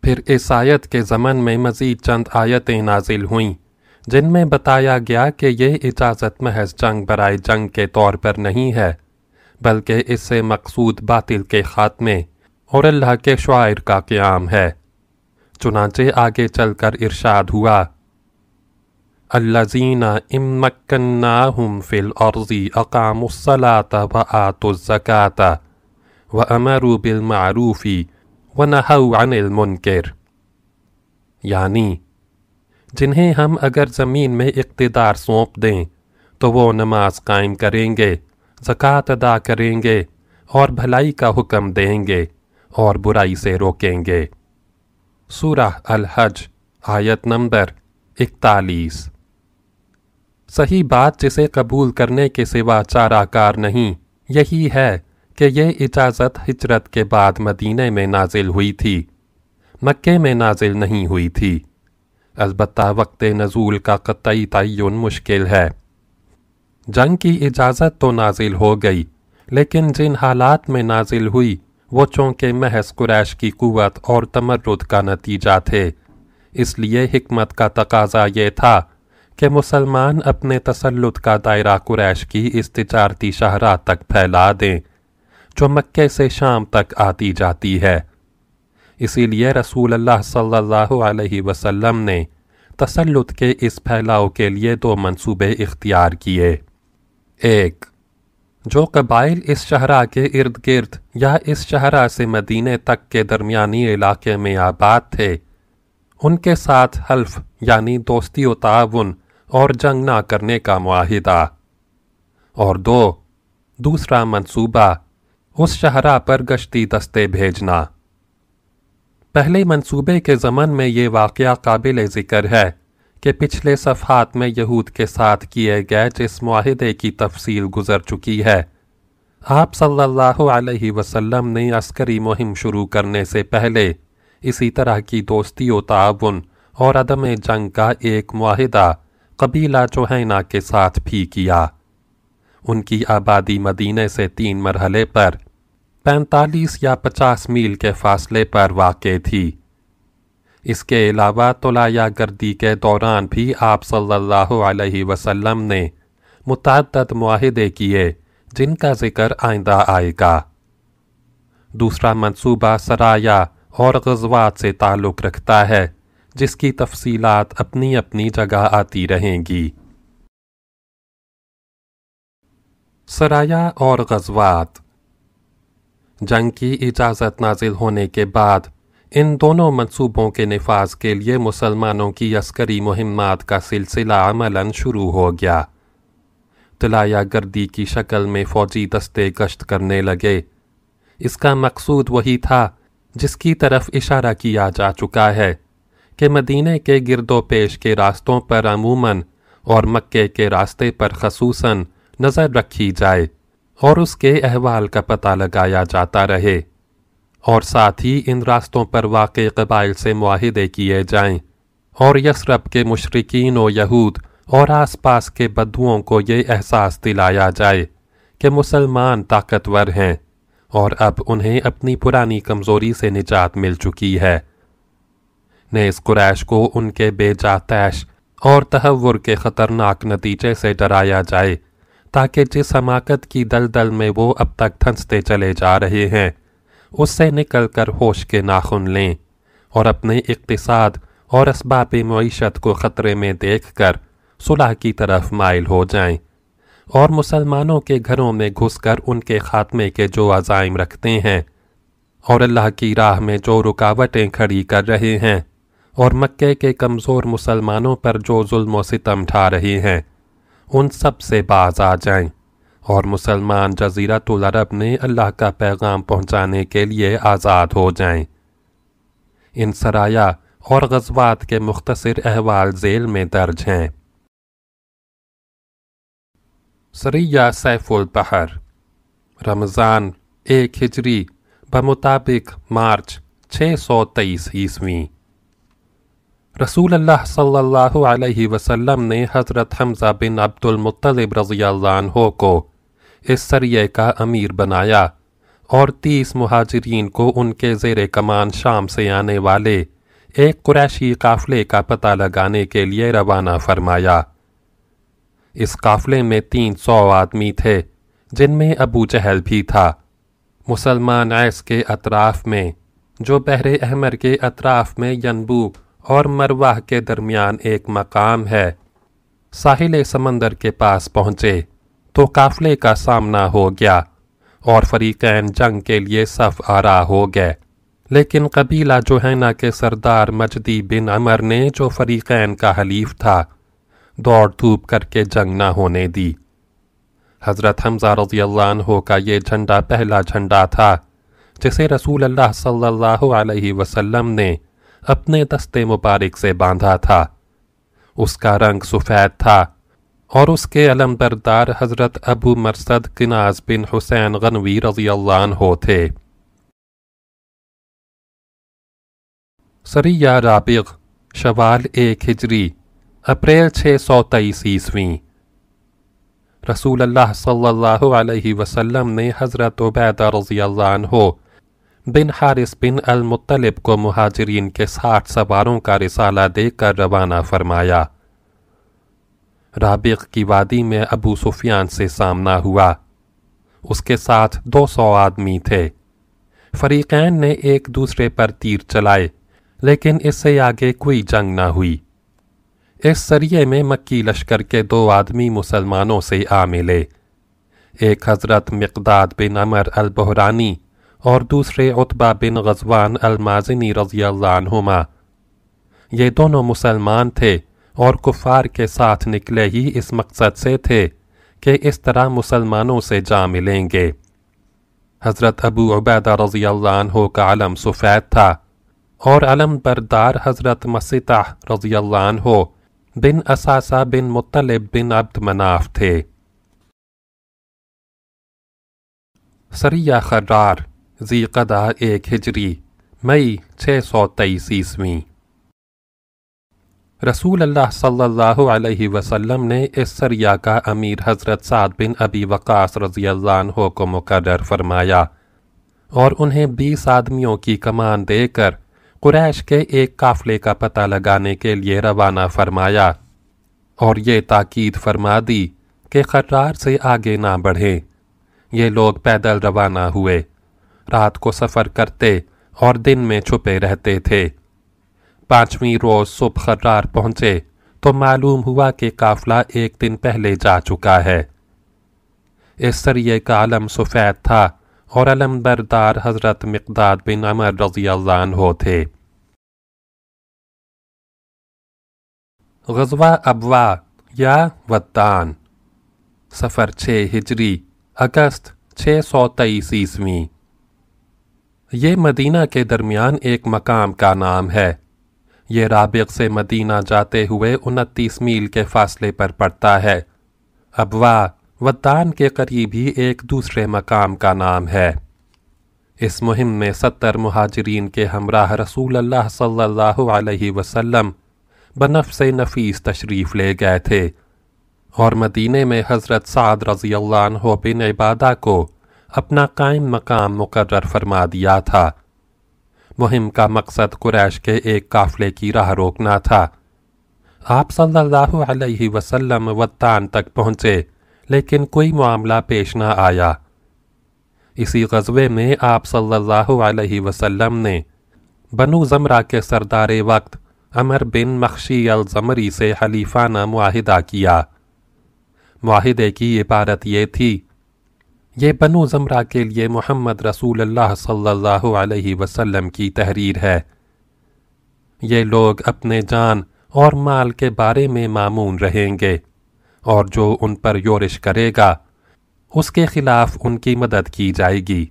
پھر اس آیت کے زمن میں مزید چند آیتیں نازل ہوئیں، جن میں بتایا گیا کہ یہ اجازت محض جنگ برائے جنگ کے طور پر نہیں ہے، بلکہ اس سے مقصود باطل کے خاتمے اور اللہ کے شعائر کا قیام ہے۔ چنانچہ آگے چل کر ارشاد ہوا۔ الذین امکناہم فی الارض اقاموا الصلاة وآتوا الزکاة وامروا بالمعروف ونہوا عن المنکر۔ یعنی جنہیں ہم اگر زمین میں اقتدار سونپ دیں تو وہ نماز قائم کریں گے زکوٰۃ ادا کریں گے اور بھلائی کا حکم دیں گے اور برائی سے روکیں گے۔ سورہ الحج، آیت نمبر اکتالیس۔ صحیح بات جسے قبول کرنے کے سوا چارہ کار نہیں، یہی ہے کہ یہ اجازت ہجرت کے بعد مدینہ میں نازل ہوئی تھی۔ مکے میں نازل نہیں ہوئی تھی۔ البتہ وقت نزول کا قطعی تعین مشکل ہے۔ جنگ کی اجازت تو نازل ہو گئی، لیکن جن حالات میں نازل ہوئی وہ چونکہ محض قریش کی قوت اور تمرد کا نتیجہ تھے۔ اس لیے حکمت کا تقاضا یہ تھا کہ مسلمان اپنے تسلط کا دائرہ قریش کی اس تجارتی شہرہ تک پھیلا دیں، جو مکے سے شام تک آتی جاتی ہے۔ اسی لیے رسول اللہ صلی اللہ علیہ وسلم نے تسلط کے اس پھیلاؤ کے لیے دو منصوبے اختیار کیے۔ ایک جو قبائل اس شہرہ کے ارد گرد یا اس شہرہ سے مدینے تک کے درمیانی علاقے میں آباد تھے، ان کے ساتھ حلف یعنی دوستی و تعاون اور جنگ نہ کرنے کا معاہدہ۔ اور دو، دوسرا منصوبہ، اس شہرہ پر گشتی دستے بھیجنا۔ پہلے منصوبے کے زمن میں یہ واقعہ قابل ذکر ہے۔ کہ پچھلے صفحات میں یہود کے ساتھ کیے گئے جس معاہدے کی تفصیل گزر چکی ہے۔ آپ صلی اللہ علیہ وسلم نے عسکری مہم شروع کرنے سے پہلے اسی طرح کی دوستی و تعاون اور عدم جنگ کا ایک معاہدہ قبیلہ چوہینہ کے ساتھ بھی کیا۔ ان کی آبادی مدینے سے تین مرحلے پر پینتالیس یا پچاس میل کے فاصلے پر واقع تھی۔ اس کے علاوہ طلایا گردی کے دوران بھی آپ صلی اللہ علیہ وسلم نے متعدد معاہدے کیے، جن کا ذکر آئندہ آئے گا۔ دوسرا منصوبہ سرایا اور غزوات سے تعلق رکھتا ہے، جس کی تفصیلات اپنی اپنی جگہ آتی رہیں گی۔ سرایا اور غزوات۔ جنگ کی اجازت نازل ہونے کے بعد ان دونوں منصوبوں کے نفاذ کے لیے مسلمانوں کی عسکری مہمات کا سلسلہ عملاً شروع ہو گیا۔ طلایا گردی کی شکل میں فوجی دستے گشت کرنے لگے۔ اس کا مقصود وہی تھا جس کی طرف اشارہ کیا جا چکا ہے کہ مدینہ کے گرد و پیش کے راستوں پر عموماً اور مکے کے راستے پر خصوصاً نظر رکھی جائے اور اس کے احوال کا پتہ لگایا جاتا رہے۔ اور ساتھ ہی ان راستوں پر واقع قبائل سے معاہدے کیے جائیں۔ اور یسرب کے مشرقین و یہود اور آس پاس کے بدوؤں کو یہ احساس دلایا جائے کہ مسلمان طاقتور ہیں اور اب انہیں اپنی پرانی کمزوری سے نجات مل چکی ہے۔ نیز قریش کو ان کے بے جاتیش اور تحور کے خطرناک نتیجے سے ڈرایا جائے تاکہ جس حماقت کی دلدل میں وہ اب تک تھنستے چلے جا رہے ہیں۔ اس سے نکل کر ہوش کے ناخن لیں اور اپنے اقتصاد اور اسباب معیشت کو خطرے میں دیکھ کر صلح کی طرف مائل ہو جائیں اور مسلمانوں کے گھروں میں گھس کر ان کے خاتمے کے جو عزائم رکھتے ہیں اور اللہ کی راہ میں جو رکاوٹیں کھڑی کر رہے ہیں اور مکے کے کمزور مسلمانوں پر جو ظلم و ستم ٹھا رہے ہیں، ان سب سے باز آ جائیں۔ اور مسلمان جزیرت العرب نے اللہ کا پیغام پہنچانے کے لیے آزاد ہو جائیں۔ ان سرایا اور غزوات کے مختصر احوال ذیل میں درج ہیں۔ سریہ سیف البحر۔ رمضان ایک ہجری بمطابق مارچ چھ سو تیئیس عیسویں رسول اللہ صلی اللہ علیہ وسلم نے حضرت حمزہ بن عبد المطلب رضی اللہ عنہ کو اس سریے کا امیر بنایا اور تیس مہاجرین کو ان کے زیر کمان شام سے آنے والے ایک قریشی قافلے کا پتہ لگانے کے لیے روانہ فرمایا۔ اس قافلے میں تین سو آدمی تھے، جن میں ابو جہل بھی تھا۔ مسلمان عیس کے اطراف میں، جو بحر احمر کے اطراف میں ینبو اور مرواہ کے درمیان ایک مقام ہے، ساحل سمندر کے پاس پہنچے۔ تو قافلے کا سامنا ہو گیا اور فریقین جنگ کے لیے صف آرا ہو گئے۔ لیکن قبیلہ جوہینہ کے سردار مجدی بن عمر نے جو فریقین کا حلیف تھا، دوڑ دھوپ کر کے جنگ نہ ہونے دی۔ حضرت حمزہ رضی اللہ عنہ کا یہ جھنڈا پہلا جھنڈا تھا، جسے رسول اللہ صلی اللہ علیہ وسلم نے اپنے دستے مبارک سے باندھا تھا۔ اس کا رنگ سفید تھا۔ اور اس کے علم بردار حضرت ابو مرسد کناز بن حسین غنوی رضی اللہ عنہ تھے۔ سریہ رابغ، شوال ایک ہجری، اپریل چھ سو تیئیس عیسویں رسول اللہ صلی اللہ علیہ وسلم نے حضرت عبیدہ رضی اللہ عنہ بن حارث بن المطلب کو مہاجرین کے ساٹھ سواروں کا رسالہ دے کر روانہ فرمایا۔ رابق کی وادی میں ابو سفیان سے سامنا ہوا۔ اس کے ساتھ دو سو آدمی تھے۔ فریقین نے ایک دوسرے پر تیر چلائے، لیکن اس سے آگے کوئی جنگ نہ ہوئی۔ اس سریے میں مکی لشکر کے دو آدمی مسلمانوں سے آ ملے۔ ایک حضرت مقداد بن عمر البحرانی اور دوسرے عطبہ بن غزوان المازنی رضی اللہ عنہما۔ یہ دونوں مسلمان تھے۔ اور کفار کے ساتھ نکلے ہی اس مقصد سے تھے کہ اس طرح مسلمانوں سے جا ملیں گے۔ حضرت ابو عبیدہ رضی اللہ عنہ کا علم سفید تھا اور علم بردار حضرت مسطح رضی اللہ عنہ بن اساسہ بن مطلب بن عبد مناف تھے۔ سریہ خرار زی قدہ ایک ہجری، مئی چھ سو تیئیس عیسویں رسول اللہ صلی اللہ علیہ وسلم نے اس سریہ کا امیر حضرت سعد بن ابی وقاص رضی اللہ عنہ کو مقرر فرمایا اور انہیں بیس آدمیوں کی کمان دے کر قریش کے ایک قافلے کا پتہ لگانے کے لیے روانہ فرمایا اور یہ تاکید فرما دی کہ خرار سے آگے نہ بڑھیں یہ لوگ پیدل روانہ ہوئے۔ رات کو سفر کرتے اور دن میں چھپے رہتے تھے۔ پانچویں روز صبح خرار پہنچے تو معلوم ہوا کہ قافلہ ایک دن پہلے جا چکا ہے۔ اس سریے کا علم سفید تھا اور علم بردار حضرت مقداد بن عمر رضی اللہ عنہ تھے۔ غزوہ ابوا یا ودان، سفر چھ ہجری، اگست چھ سو تیئیس عیسویں یہ مدینہ کے درمیان ایک مقام کا نام ہے۔ یہ رابق سے مدینہ جاتے ہوئے انتیس میل کے فاصلے پر پڑتا ہے۔ ابوا ودان کے قریب ہی ایک دوسرے مقام کا نام ہے۔ اس مہم میں ستر مہاجرین کے ہمراہ رسول اللہ صلی اللہ علیہ وسلم بنف سے نفیس تشریف لے گئے تھے۔ اور مدینے میں حضرت سعد رضی اللہ عنہ بن عبادہ کو اپنا قائم مقام مقرر فرما دیا تھا۔ مہم کا مقصد قریش کے ایک قافلے کی راہ روکنا تھا۔ آپ صلی اللہ علیہ وسلم وطان تک پہنچے، لیکن کوئی معاملہ پیش نہ آیا۔ اسی غزوے میں آپ صلی اللہ علیہ وسلم نے بنو زمرہ کے سردار وقت عمر بن مخشی الزمری سے حلیفانہ معاہدہ کیا۔ معاہدے کی عبارت یہ تھی یہ بنو زمرہ کے لیے محمد رسول اللہ صلی اللہ علیہ وسلم کی تحریر ہے۔ یہ لوگ اپنے جان اور مال کے بارے میں معمون رہیں گے اور جو ان پر یورش کرے گا، اس کے خلاف ان کی مدد کی جائے گی۔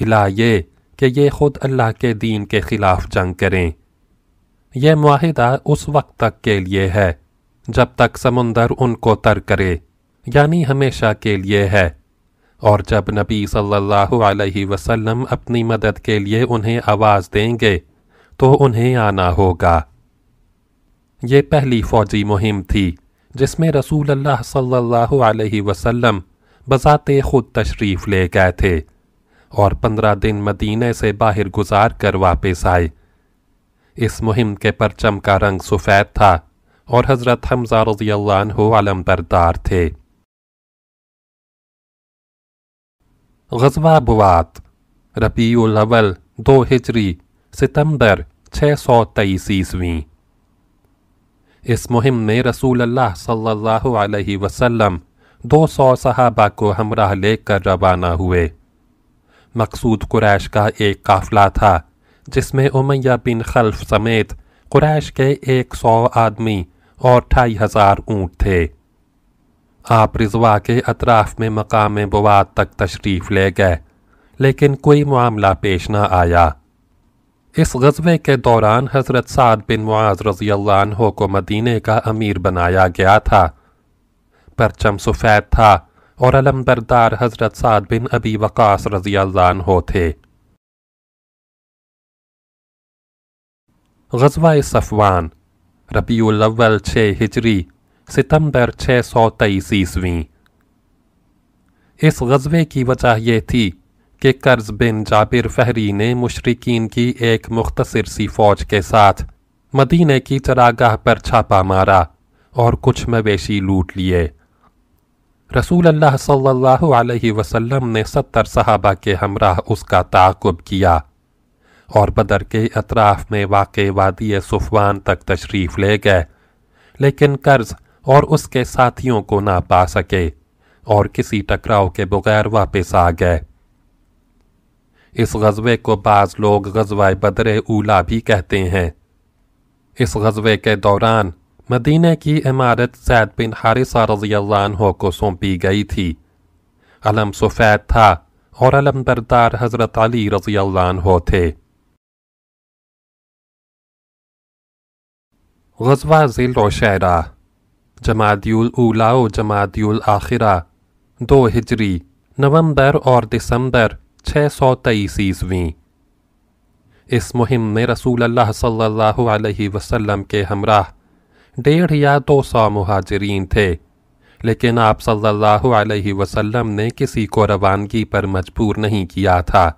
الہ یہ کہ یہ خود اللہ کے دین کے خلاف جنگ کریں۔ یہ معاہدہ اس وقت تک کے لیے ہے جب تک سمندر ان کو تر کرے یعنی ہمیشہ کے لیے ہے۔ اور جب نبی صلی اللہ علیہ وسلم اپنی مدد کے لیے انہیں آواز دیں گے تو انہیں آنا ہوگا۔ یہ پہلی فوجی مہم تھی جس میں رسول اللہ صلی اللہ علیہ وسلم بذات خود تشریف لے گئے تھے اور پندرہ دن مدینے سے باہر گزار کر واپس آئے۔ اس مہم کے پرچم کا رنگ سفید تھا اور حضرت حمزہ رضی اللہ عنہ علم بردار تھے۔ غزوہ بوات ربیع الاول، دو ہجری، ستمبر، چھ سو تیئیس عیسویں اس مہم میں رسول اللہ صلی اللہ علیہ وسلم دو سو صحابہ کو ہمراہ لے کر روانہ ہوئے۔ مقصود قریش کا ایک قافلہ تھا، جس میں امیہ بن خلف سمیت قریش کے ایک سو آدمی اور ٹھائی ہزار اونٹ تھے۔ آپ رضوا کے اطراف میں مقام بوات تک تشریف لے گئے، لیکن کوئی معاملہ پیش نہ آیا۔ اس غزوے کے دوران حضرت سعد بن معاذ رضی اللہ عنہ کو مدینے کا امیر بنایا گیا تھا۔ پرچم سفید تھا اور علم بردار حضرت سعد بن ابی وقاص رضی اللہ عنہ تھے۔ غزوہ صفوان، ربیع الاول، چھ ہجری ستمبر چھ سو تیئیس عیسویں اس غزوے کی وجہ یہ تھی کہ قرض بن جابر فہری نے مشرقین کی ایک مختصر سی فوج کے ساتھ مدینہ کی چراگاہ پر چھاپا مارا اور کچھ مویشی لوٹ لیے۔ رسول اللہ صلی اللہ علیہ وسلم نے ستر صحابہ کے ہمراہ اس کا تعاقب کیا اور بدر کے اطراف میں واقع وادی صفوان تک تشریف لے گئے، لیکن قرض اور اس کے ساتھیوں کو نہ پا سکے اور کسی ٹکراؤ کے بغیر واپس آ گئے۔ اس غزوے کو بعض لوگ غزوہ بدر اولا بھی کہتے ہیں۔ اس غزوے کے دوران مدینہ کی عمارت زید بن حارثہ رضی اللہ عنہ کو سونپی گئی تھی۔ علم سفید تھا اور علم بردار حضرت علی رضی اللہ عنہ تھے۔ غزوہ ذیل و شہرہ جمادی الاولا و جمادی الاخرہ دو ہجری، نومبر اور دسمبر، چھ سو تیئیس عیسویں اس مہم میں رسول اللہ صلی اللہ علیہ وسلم کے ہمراہ ڈیڑھ یا دو سو مہاجرین تھے، لیکن آپ صلی اللہ علیہ وسلم نے کسی کو روانگی پر مجبور نہیں کیا تھا۔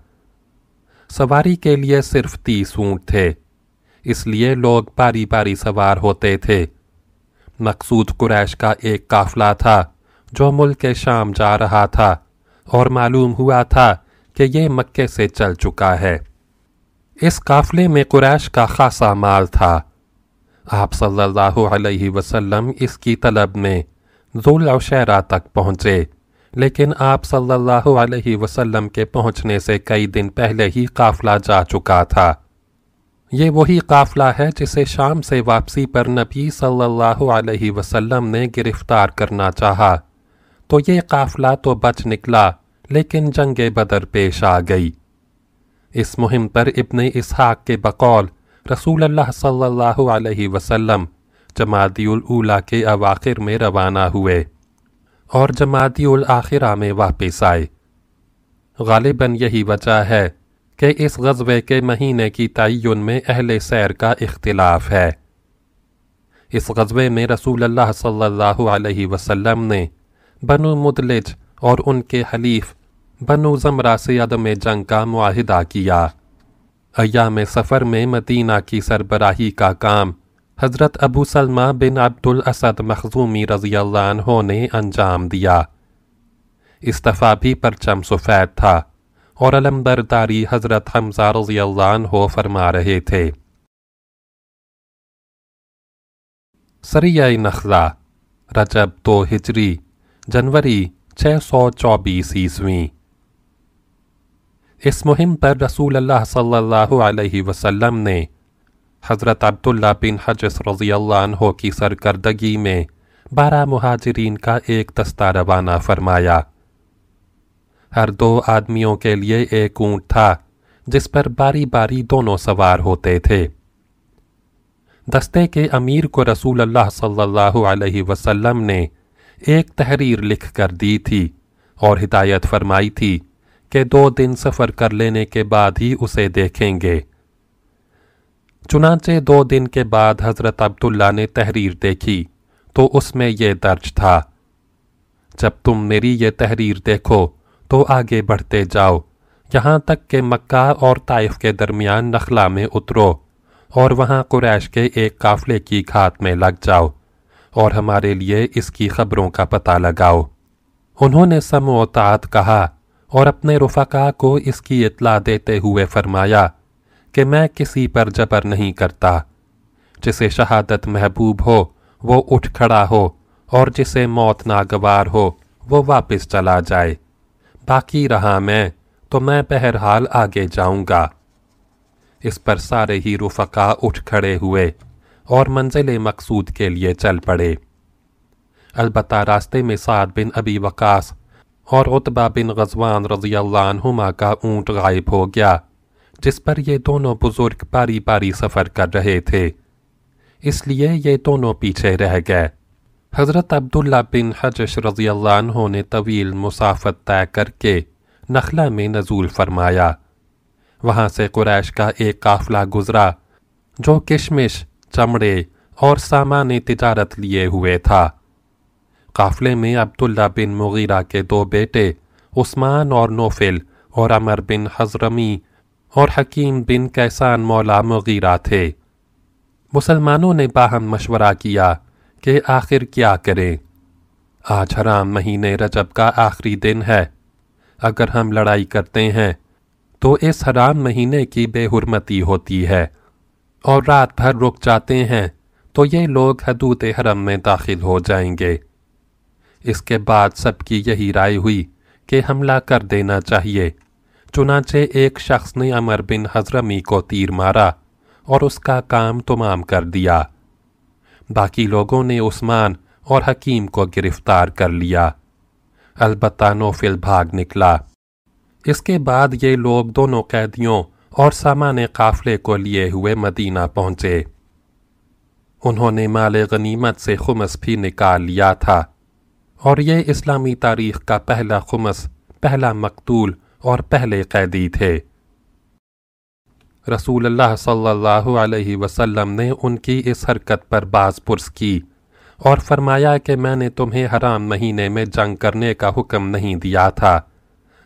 سواری کے لیے صرف تیس اونٹ تھے، اس لیے لوگ باری باری سوار ہوتے تھے۔ مقصود قریش کا ایک قافلہ تھا جو ملک شام جا رہا تھا اور معلوم ہوا تھا کہ یہ مکے سے چل چکا ہے۔ اس قافلے میں قریش کا خاصا مال تھا۔ آپ صلی اللہ علیہ وسلم اس کی طلب میں ذول عشیرہ تک پہنچے، لیکن آپ صلی اللہ علیہ وسلم کے پہنچنے سے کئی دن پہلے ہی قافلہ جا چکا تھا۔ یہ وہی قافلہ ہے جسے شام سے واپسی پر نبی صلی اللہ علیہ وسلم نے گرفتار کرنا چاہا۔ تو یہ قافلہ تو بچ نکلا، لیکن جنگ بدر پیش آ گئی۔ اس مہم پر ابن اسحاق کے بقول رسول اللہ صلی اللہ علیہ وسلم جمادی الاولا کے اواخر میں روانہ ہوئے اور جمادی الاخرہ میں واپس آئے۔ غالباً یہی وجہ ہے کہ اس غزوے کے مہینے کی تعین میں اہل سیر کا اختلاف ہے۔ اس غزوے میں رسول اللہ صلی اللہ علیہ وسلم نے بنو مدلج اور ان کے حلیف بنو زمرہ سے عدم جنگ کا معاہدہ کیا۔ ایام سفر میں مدینہ کی سربراہی کا کام حضرت ابو سلمہ بن عبد الاسد مخزومی رضی اللہ عنہ نے انجام دیا۔ استفا بھی پرچم سفید تھا۔ اور علمبرداری حضرت حمزہ رضی اللہ عنہ فرما رہے تھے۔ سریہ نخلہ، رجب دو ہجری، جنوری چھ سو چوبیس عیسویں اس مہم پر رسول اللہ صلی اللہ علیہ وسلم نے حضرت عبداللہ بن حجس رضی اللہ عنہ کی سرکردگی میں بارہ مہاجرین کا ایک دستہ روانہ فرمایا۔ ہر دو آدمیوں کے لیے ایک اونٹ تھا، جس پر باری باری دونوں سوار ہوتے تھے۔ دستے کے امیر کو رسول اللہ صلی اللہ علیہ وسلم نے ایک تحریر لکھ کر دی تھی اور ہدایت فرمائی تھی کہ دو دن سفر کر لینے کے بعد ہی اسے دیکھیں گے۔ چنانچہ دو دن کے بعد حضرت عبداللہ نے تحریر دیکھی تو اس میں یہ درج تھا، جب تم میری یہ تحریر دیکھو تو آگے بڑھتے جاؤ۔ یہاں تک کہ مکہ اور طائف کے درمیان نخلا میں اترو اور وہاں قریش کے ایک قافلے کی کھات میں لگ جاؤ اور ہمارے لیے اس کی خبروں کا پتہ لگاؤ۔ انہوں نے سم و تعت کہا اور اپنے رفقا کو اس کی اطلاع دیتے ہوئے فرمایا کہ میں کسی پر جبر نہیں کرتا۔ جسے شہادت محبوب ہو، وہ اٹھ کھڑا ہو اور جسے موت ناگوار ہو، وہ واپس چلا جائے۔ باقی رہا میں، تو میں بہرحال آگے جاؤں گا۔ اس پر سارے ہی رفقا اٹھ کھڑے ہوئے اور منزل مقصود کے لیے چل پڑے۔ البتہ راستے میں سعد بن ابی وقاص اور عطبہ بن غزوان رضی اللہ عنہما کا اونٹ غائب ہو گیا، جس پر یہ دونوں بزرگ پاری پاری سفر کر رہے تھے۔ اس لیے یہ دونوں پیچھے رہ گئے۔ حضرت عبداللہ بن حجش رضی اللہ عنہ نے طویل مسافت طے کر کے نخلہ میں نزول فرمایا۔ وہاں سے قریش کا ایک قافلہ گزرا جو کشمش، چمڑے اور سامان تجارت لیے ہوئے تھا۔ قافلے میں عبداللہ بن مغیرہ کے دو بیٹے، عثمان اور نوفل اور عمر بن حضرمی اور حکیم بن کیسان مولا مغیرہ تھے۔ مسلمانوں نے باہم مشورہ کیا۔ کہ آخر کیا کریں آج حرام مہینے رجب کا آخری دن ہے۔ اگر ہم لڑائی کرتے ہیں، تو اس حرام مہینے کی بے حرمتی ہوتی ہے۔ اور رات بھر رک جاتے ہیں، تو یہ لوگ حدود حرم میں داخل ہو جائیں گے۔ اس کے بعد سب کی یہی رائے ہوئی کہ حملہ کر دینا چاہیے۔ چنانچہ ایک شخص نے عمر بن حضرمی کو تیر مارا اور اس کا کام تمام کر دیا۔ باقی لوگوں نے عثمان اور حکیم کو گرفتار کر لیا۔ البتہ نوفل بھاگ نکلا۔ اس کے بعد یہ لوگ دونوں قیدیوں اور سامان قافلے کو لیے ہوئے مدینہ پہنچے۔ انہوں نے مال غنیمت سے خمس بھی نکال لیا تھا۔ اور یہ اسلامی تاریخ کا پہلا خمس، پہلا مقتول اور پہلے قیدی تھے۔ رسول اللہ صلی اللہ علیہ وسلم نے ان کی اس حرکت پر باز پرس کی اور فرمایا کہ میں نے تمہیں حرام مہینے میں جنگ کرنے کا حکم نہیں دیا تھا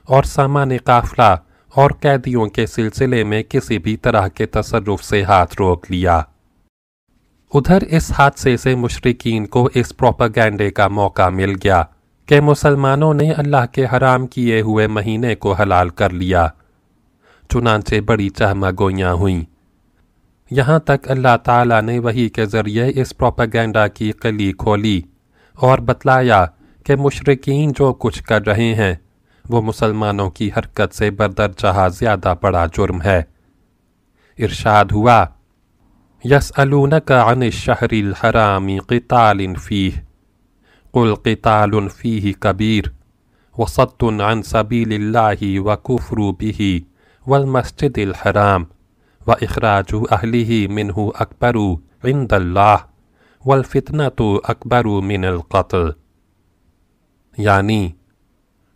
اور سامان قافلہ اور قیدیوں کے سلسلے میں کسی بھی طرح کے تصرف سے ہاتھ روک لیا۔ ادھر اس حادثے سے مشرقین کو اس پروپاگینڈے کا موقع مل گیا کہ مسلمانوں نے اللہ کے حرام کیے ہوئے مہینے کو حلال کر لیا۔ چنانچہ بڑی چہمہ گوئیاں ہوئیں۔ یہاں تک اللہ تعالیٰ نے وہی کے ذریعے اس پروپیگنڈا کی قلی کھولی اور بتلایا کہ مشرقین جو کچھ کر رہے ہیں، وہ مسلمانوں کی حرکت سے بردرجہ زیادہ بڑا جرم ہے۔ ارشاد ہوا يسألونك عن الشهر الحرام قتال فيه قل قتال فيه كبير وصد عن سبيل الله وكفر به والمسجد الحرام، وإخراج أهله منه أكبر عند الله، والفتنة أكبر من القتل. یعنی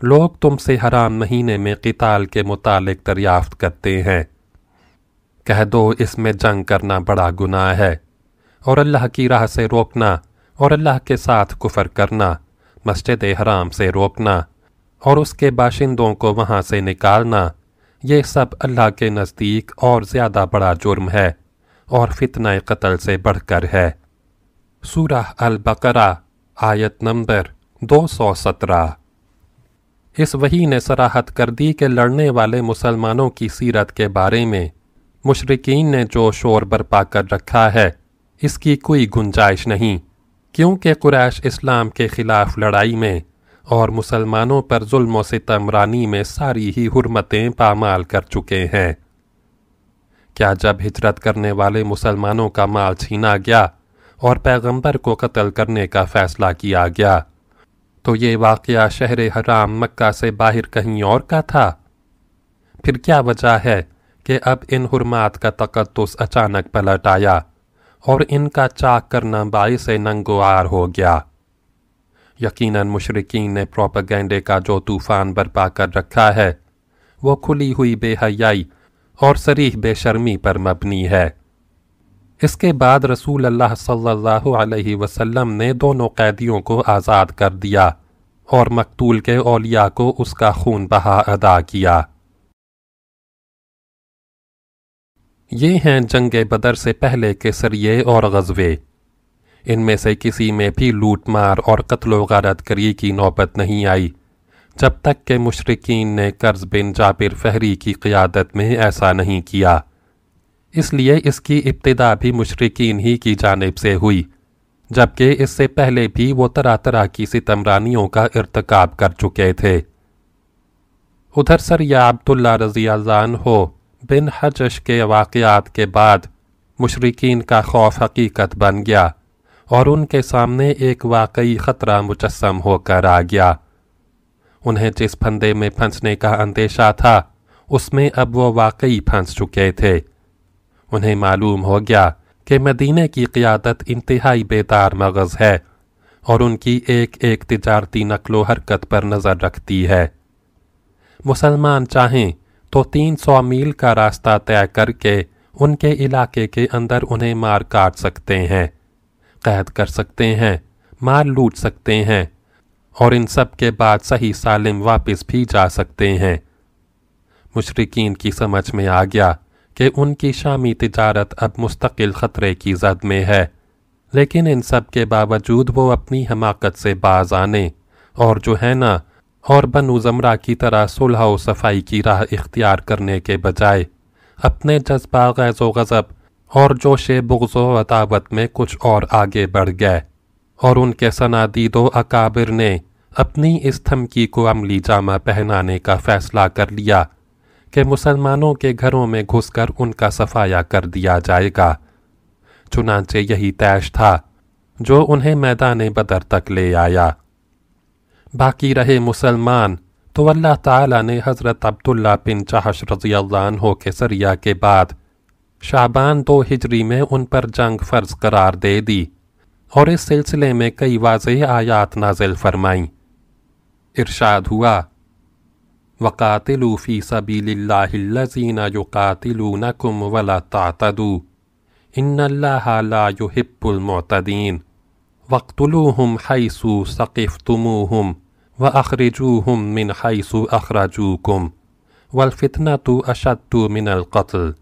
لوگ تم سے حرام مہینے میں قتال کے متعلق دریافت کرتے ہیں۔ کہہ دو اس میں جنگ کرنا بڑا گناہ ہے، اور اللہ کی راہ سے روکنا، اور اللہ کے ساتھ کفر کرنا، مسجد حرام سے روکنا، اور اس کے باشندوں کو وہاں سے نکالنا۔ یہ سب اللہ کے نزدیک اور زیادہ بڑا جرم ہے اور فتنہ قتل سے بڑھ کر ہے۔ سورہ البقرہ، آیت نمبر دو سو سترہ۔ اس وحی نے سراحت کر دی کہ لڑنے والے مسلمانوں کی سیرت کے بارے میں مشرقین نے جو شور برپا کر رکھا ہے، اس کی کوئی گنجائش نہیں، کیونکہ قریش اسلام کے خلاف لڑائی میں اور مسلمانوں پر ظلم و ستمرانی میں ساری ہی حرمتیں پامال کر چکے ہیں۔ کیا جب ہجرت کرنے والے مسلمانوں کا مال چھینا گیا اور پیغمبر کو قتل کرنے کا فیصلہ کیا گیا، تو یہ واقعہ شہر حرام مکہ سے باہر کہیں اور کا تھا؟ پھر کیا وجہ ہے کہ اب ان حرمات کا تقدس اچانک پلٹ آیا اور ان کا چاک کرنا باعث ننگوار ہو گیا؟ یقیناً مشرقین نے پروپگینڈے کا جو طوفان برپا کر رکھا ہے، وہ کھلی ہوئی بے حیائی اور سریح بے شرمی پر مبنی ہے۔ اس کے بعد رسول اللہ صلی اللہ علیہ وسلم نے دونوں قیدیوں کو آزاد کر دیا اور مقتول کے اولیاء کو اس کا خون بہا ادا کیا۔ یہ ہیں جنگ بدر سے پہلے کے سریے اور غزوے۔ ان میں سے کسی میں بھی لوٹ مار اور قتل و غارت کری کی نوبت نہیں آئی۔ جب تک کہ مشرقین نے قرض بن جابر فہری کی قیادت میں ایسا نہیں کیا۔ اس لیے اس کی ابتدا بھی مشرقین ہی کی جانب سے ہوئی، جبکہ اس سے پہلے بھی وہ طرح طرح کی ستمرانیوں کا ارتکاب کر چکے تھے۔ ادھر سر یا عبداللہ رضی اللہ عنہ ہو بن حجش کے واقعات کے بعد مشرقین کا خوف حقیقت بن گیا۔ اور ان کے سامنے ایک واقعی خطرہ مجسم ہو کر آ گیا۔ انہیں جس پھندے میں پھنسنے کا اندیشہ تھا، اس میں اب وہ واقعی پھنس چکے تھے۔ انہیں معلوم ہو گیا کہ مدینہ کی قیادت انتہائی بیدار مغز ہے اور ان کی ایک ایک تجارتی نقل و حرکت پر نظر رکھتی ہے۔ مسلمان چاہیں تو تین سو میل کا راستہ طے کر کے ان کے علاقے کے اندر انہیں مار کاٹ سکتے ہیں۔ قید کر سکتے ہیں، مار لوٹ سکتے ہیں، اور ان سب کے بعد صحیح سالم واپس بھی جا سکتے ہیں۔ مشرقین کی سمجھ میں آ گیا کہ ان کی شامی تجارت اب مستقل خطرے کی زد میں ہے، لیکن ان سب کے باوجود وہ اپنی حماقت سے باز آنے، اور جو ہے نا، اور بنو زمرہ کی طرح صلح و صفائی کی راہ اختیار کرنے کے بجائے اپنے جذبہ غیظ و غضب اور جوش بغض و عطاوت میں کچھ اور آگے بڑھ گئے۔ اور ان کے سنادید و اکابر نے اپنی اس دھمکی کو عملی جامہ پہنانے کا فیصلہ کر لیا کہ مسلمانوں کے گھروں میں گھس کر ان کا صفایہ کر دیا جائے گا۔ چنانچہ یہی تیش تھا جو انہیں میدان بدر تک لے آیا۔ باقی رہے مسلمان تو اللہ تعالیٰ نے حضرت عبداللہ بن چاہش رضی اللہ عنہ کے سریہ کے بعد شعبان دو ہجری میں ان پر جنگ فرض قرار دے دی اور اس سلسلے میں کئی واضح آیات نازل فرمائیں۔ ارشاد ہوا، وَقَاتِلُوا فِي سَبِيلِ اللَّهِ الَّذِينَ يُقَاتِلُونَكُمْ وَلَا تَعْتَدُوا۔ إِنَّ اللَّهَ لَا يُحِبُّ الْمُعْتَدِينَ۔ وَاقْتُلُوهُمْ حَيْثُ ثَقِفْتُمُوهُمْ وَأَخْرِجُوهُمْ مِنْ حَيْثُ أَخْرَجُوكُمْ وَالْفِتْنَةُ أَشَدُّ مِنَ الْقَتْلِ۔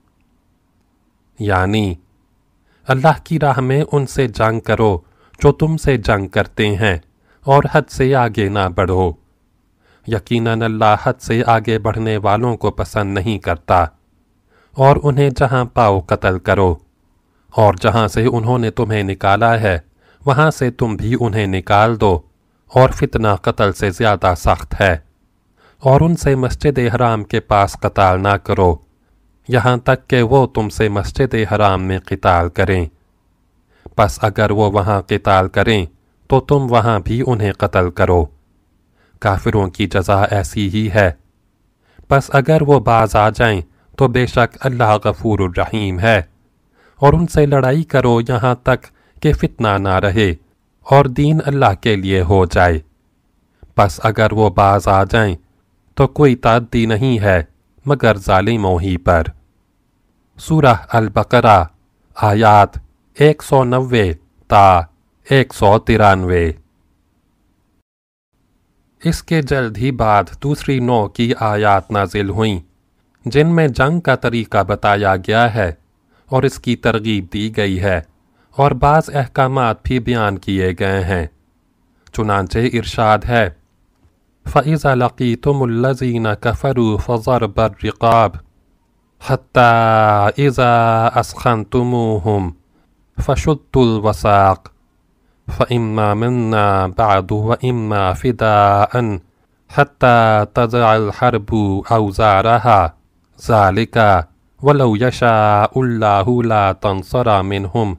یعنی اللہ کی راہ میں ان سے جنگ کرو جو تم سے جنگ کرتے ہیں اور حد سے آگے نہ بڑھو۔ یقیناً اللہ حد سے آگے بڑھنے والوں کو پسند نہیں کرتا اور انہیں جہاں پاؤ قتل کرو۔ اور جہاں سے انہوں نے تمہیں نکالا ہے، وہاں سے تم بھی انہیں نکال دو اور فتنہ قتل سے زیادہ سخت ہے۔ اور ان سے مسجد حرام کے پاس قتال نہ کرو۔ یہاں تک کہ وہ تم سے مسجد حرام میں قتال کریں۔ پس اگر وہ وہاں قتال کریں، تو تم وہاں بھی انہیں قتل کرو۔ کافروں کی جزا ایسی ہی ہے۔ پس اگر وہ باز آ جائیں، تو بے شک اللہ غفور الرحیم ہے۔ اور ان سے لڑائی کرو یہاں تک کہ فتنہ نہ رہے اور دین اللہ کے لیے ہو جائے۔ پس اگر وہ باز آ جائیں، تو کوئی تعدی نہیں ہے۔ مگر ظالموں ہی پر۔ سورہ البقرہ، آیات ایک سو نوے تا ایک سو ترانوے۔ اس کے جلد ہی بعد دوسری نو کی آیات نازل ہوئیں، جن میں جنگ کا طریقہ بتایا گیا ہے اور اس کی ترغیب دی گئی ہے اور بعض احکامات بھی بیان کیے گئے ہیں۔ چنانچہ ارشاد ہے فَإِذَا لَقِيتُمُ الَّذِينَ كَفَرُوا فَضَرْبَ الرِّقَابِ حَتَّى إِذَا أَسْخَنْتُمُوهُمْ فَشُدُّوا الْوَسَاقِ فإما منا بعد وإما فداء حتى تضع الحرب أوزارها. ذلك ولو يشاء الله لا تنصر منهم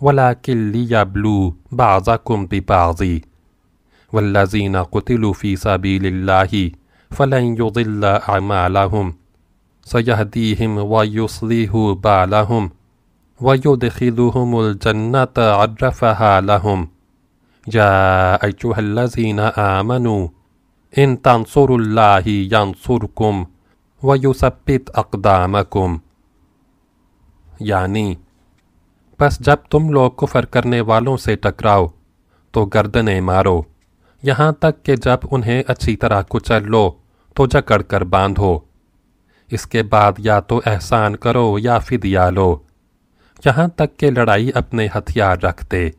ولكن ليبلو بعضكم ببعض. والذين قتلوا في سبيل الله فلن يضل أعمالهم. سيهديهم ويصليه بالهم ويدخلهم الجنة عرفها لهم. يا أيها الذين آمنوا إن تنصروا الله ينصركم ويثبت أقدامكم. یعنی پس جب تم لوگ کفر کرنے والوں سے ٹکراؤ تو گردنیں مارو۔ یہاں تک کہ جب انہیں اچھی طرح کچل لو تو جکڑ کر باندھو۔ اس کے بعد یا تو احسان کرو یا فدیہ لو۔ یہاں تک کہ لڑائی اپنے ہتھیار رکھ دے۔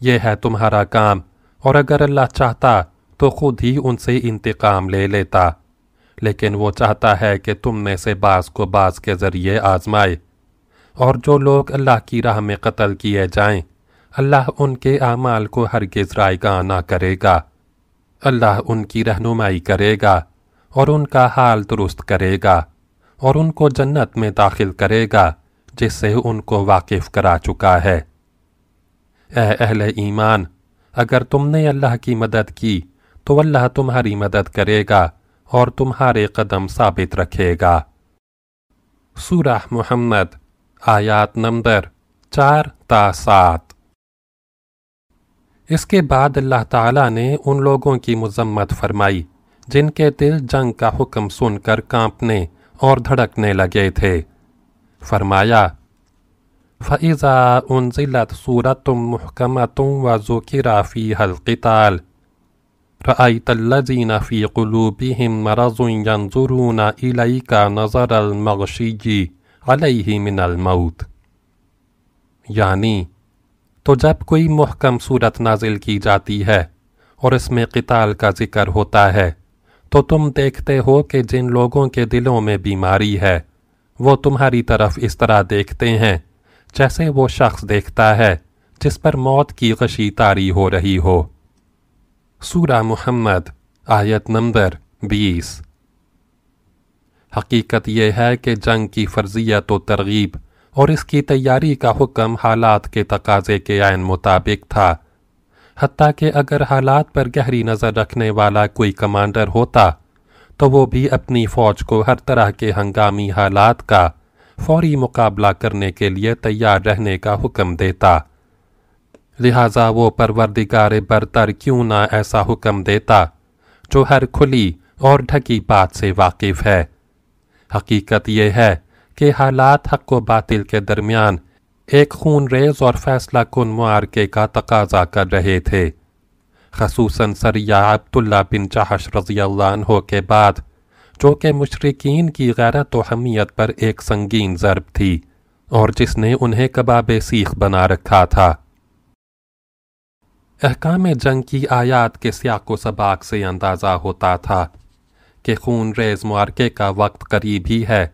یہ ہے تمہارا کام، اور اگر اللہ چاہتا تو خود ہی ان سے انتقام لے لیتا۔ لیکن وہ چاہتا ہے کہ تم میں سے بعض کو بعض کے ذریعے آزمائے، اور جو لوگ اللہ کی راہ میں قتل کیے جائیں اللہ ان کے اعمال کو ہرگز رائے نہ کرے گا۔ اللہ ان کی رہنمائی کرے گا اور ان کا حال درست کرے گا اور ان کو جنت میں داخل کرے گا، جس سے ان کو واقف کرا چکا ہے۔ اے اہل ایمان، اگر تم نے اللہ کی مدد کی، تو اللہ تمہاری مدد کرے گا اور تمہارے قدم ثابت رکھے گا۔ سورہ محمد، آیات نمبر چار تا سات۔ اس کے بعد اللہ تعالیٰ نے ان لوگوں کی مذمت فرمائی، جن کے دل جنگ کا حکم سن کر کانپنے اور دھڑکنے لگے تھے۔ فرمایا، فَإِذَا أُنزِلَتْ سُورَةٌ مُحْكَمَةٌ وَذُكِرَ فِيهَا الْقِتَالِ، رَأَيْتَ الَّذِينَ فِي قُلُوبِهِم مَرَضٌ يَنظُرُونَ إِلَيْكَ نَظَرَ الْمَغْشِيِّ عَلَيْهِ مِنَ الْمَوْتِ۔ یعنی تو جب کوئی محکم صورت نازل کی جاتی ہے اور اس میں قتال کا ذکر ہوتا ہے، تو تم دیکھتے ہو کہ جن لوگوں کے دلوں میں بیماری ہے، وہ تمہاری طرف اس طرح دیکھتے ہیں جیسے وہ شخص دیکھتا ہے جس پر موت کی غشی تاری ہو رہی ہو۔ سورہ محمد، آیت نمبر بیس۔ حقیقت یہ ہے کہ جنگ کی فرضیت و ترغیب اور اس کی تیاری کا حکم حالات کے تقاضے کے عین مطابق تھا۔ حتیٰ کہ اگر حالات پر گہری نظر رکھنے والا کوئی کمانڈر ہوتا، تو وہ بھی اپنی فوج کو ہر طرح کے ہنگامی حالات کا فوری مقابلہ کرنے کے لیے تیار رہنے کا حکم دیتا۔ لہٰذا وہ پروردگار برتر کیوں نہ ایسا حکم دیتا، جو ہر کھلی اور ڈھکی بات سے واقف ہے۔ حقیقت یہ ہے کہ حالات حق و باطل کے درمیان ایک خون ریز اور فیصلہ کن معارکے کا تقاضا کر رہے تھے۔ خصوصاً سریہ عبداللہ بن جحش رضی اللہ عنہ کے بعد جو کہ مشرقین کی غیرت و حمیت پر ایک سنگین ضرب تھی اور جس نے انہیں کباب سیخ بنا رکھا تھا۔ احکام جنگ کی آیات کے سیاق و سباق سے اندازہ ہوتا تھا کہ خون ریز معارکے کا وقت قریب ہی ہے۔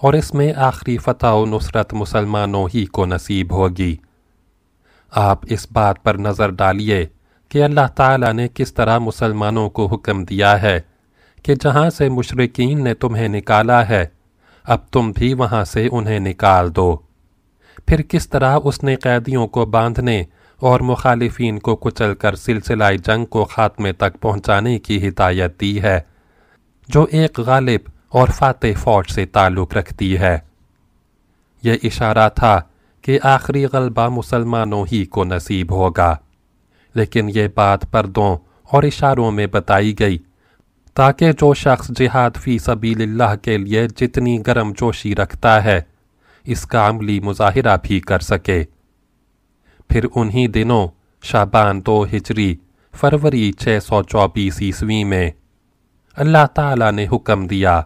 اور اس میں آخری فتح و نصرت مسلمانوں ہی کو نصیب ہوگی۔ آپ اس بات پر نظر ڈالیے کہ اللہ تعالیٰ نے کس طرح مسلمانوں کو حکم دیا ہے کہ جہاں سے مشرقین نے تمہیں نکالا ہے، اب تم بھی وہاں سے انہیں نکال دو۔ پھر کس طرح اس نے قیدیوں کو باندھنے اور مخالفین کو کچل کر سلسلہ جنگ کو خاتمے تک پہنچانے کی ہدایت دی ہے، جو ایک غالب اور فاتح فوج سے تعلق رکھتی ہے یہ اشارہ تھا کہ آخری غلبہ مسلمانوں ہی کو نصیب ہوگا لیکن یہ بات پردوں اور اشاروں میں بتائی گئی تاکہ جو شخص جہاد فی سبیل اللہ کے لیے جتنی گرم جوشی رکھتا ہے اس کا عملی مظاہرہ بھی کر سکے پھر انہی دنوں شابان دو ہجری فروری چھ سو چوبیس عیسوی میں اللہ تعالیٰ نے حکم دیا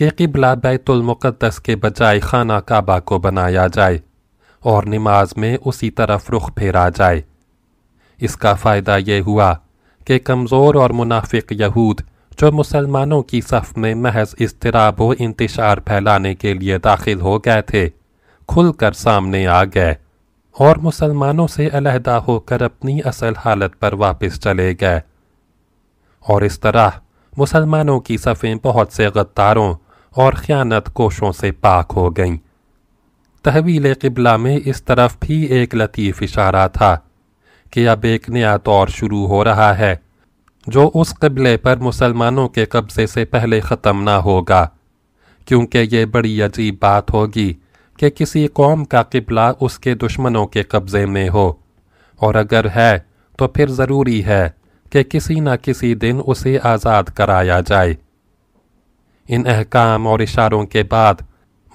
کہ قبلہ بیت المقدس کے بجائے خانہ کعبہ کو بنایا جائے اور نماز میں اسی طرف رخ پھیرا جائے۔ اس کا فائدہ یہ ہوا کہ کمزور اور منافق یہود جو مسلمانوں کی صف میں محض اضطراب و انتشار پھیلانے کے لیے داخل ہو گئے تھے، کھل کر سامنے آ گئے اور مسلمانوں سے علیحدہ ہو کر اپنی اصل حالت پر واپس چلے گئے۔ اور اس طرح مسلمانوں کی صفیں بہت سے غداروں اور خیانت کوشوں سے پاک ہو گئیں۔ تحویل قبلہ میں اس طرف بھی ایک لطیف اشارہ تھا کہ اب ایک نیا دور شروع ہو رہا ہے، جو اس قبلے پر مسلمانوں کے قبضے سے پہلے ختم نہ ہوگا، کیونکہ یہ بڑی عجیب بات ہوگی کہ کسی قوم کا قبلہ اس کے دشمنوں کے قبضے میں ہو۔ اور اگر ہے، تو پھر ضروری ہے کہ کسی نہ کسی دن اسے آزاد کرایا جائے۔ ان احکام اور اشاروں کے بعد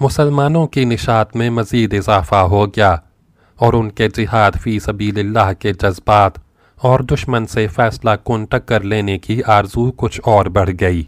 مسلمانوں کی نشات میں مزید اضافہ ہو گیا اور ان کے جہاد فی سبیل اللہ کے جذبات اور دشمن سے فیصلہ کن ٹکر لینے کی آرزو کچھ اور بڑھ گئی۔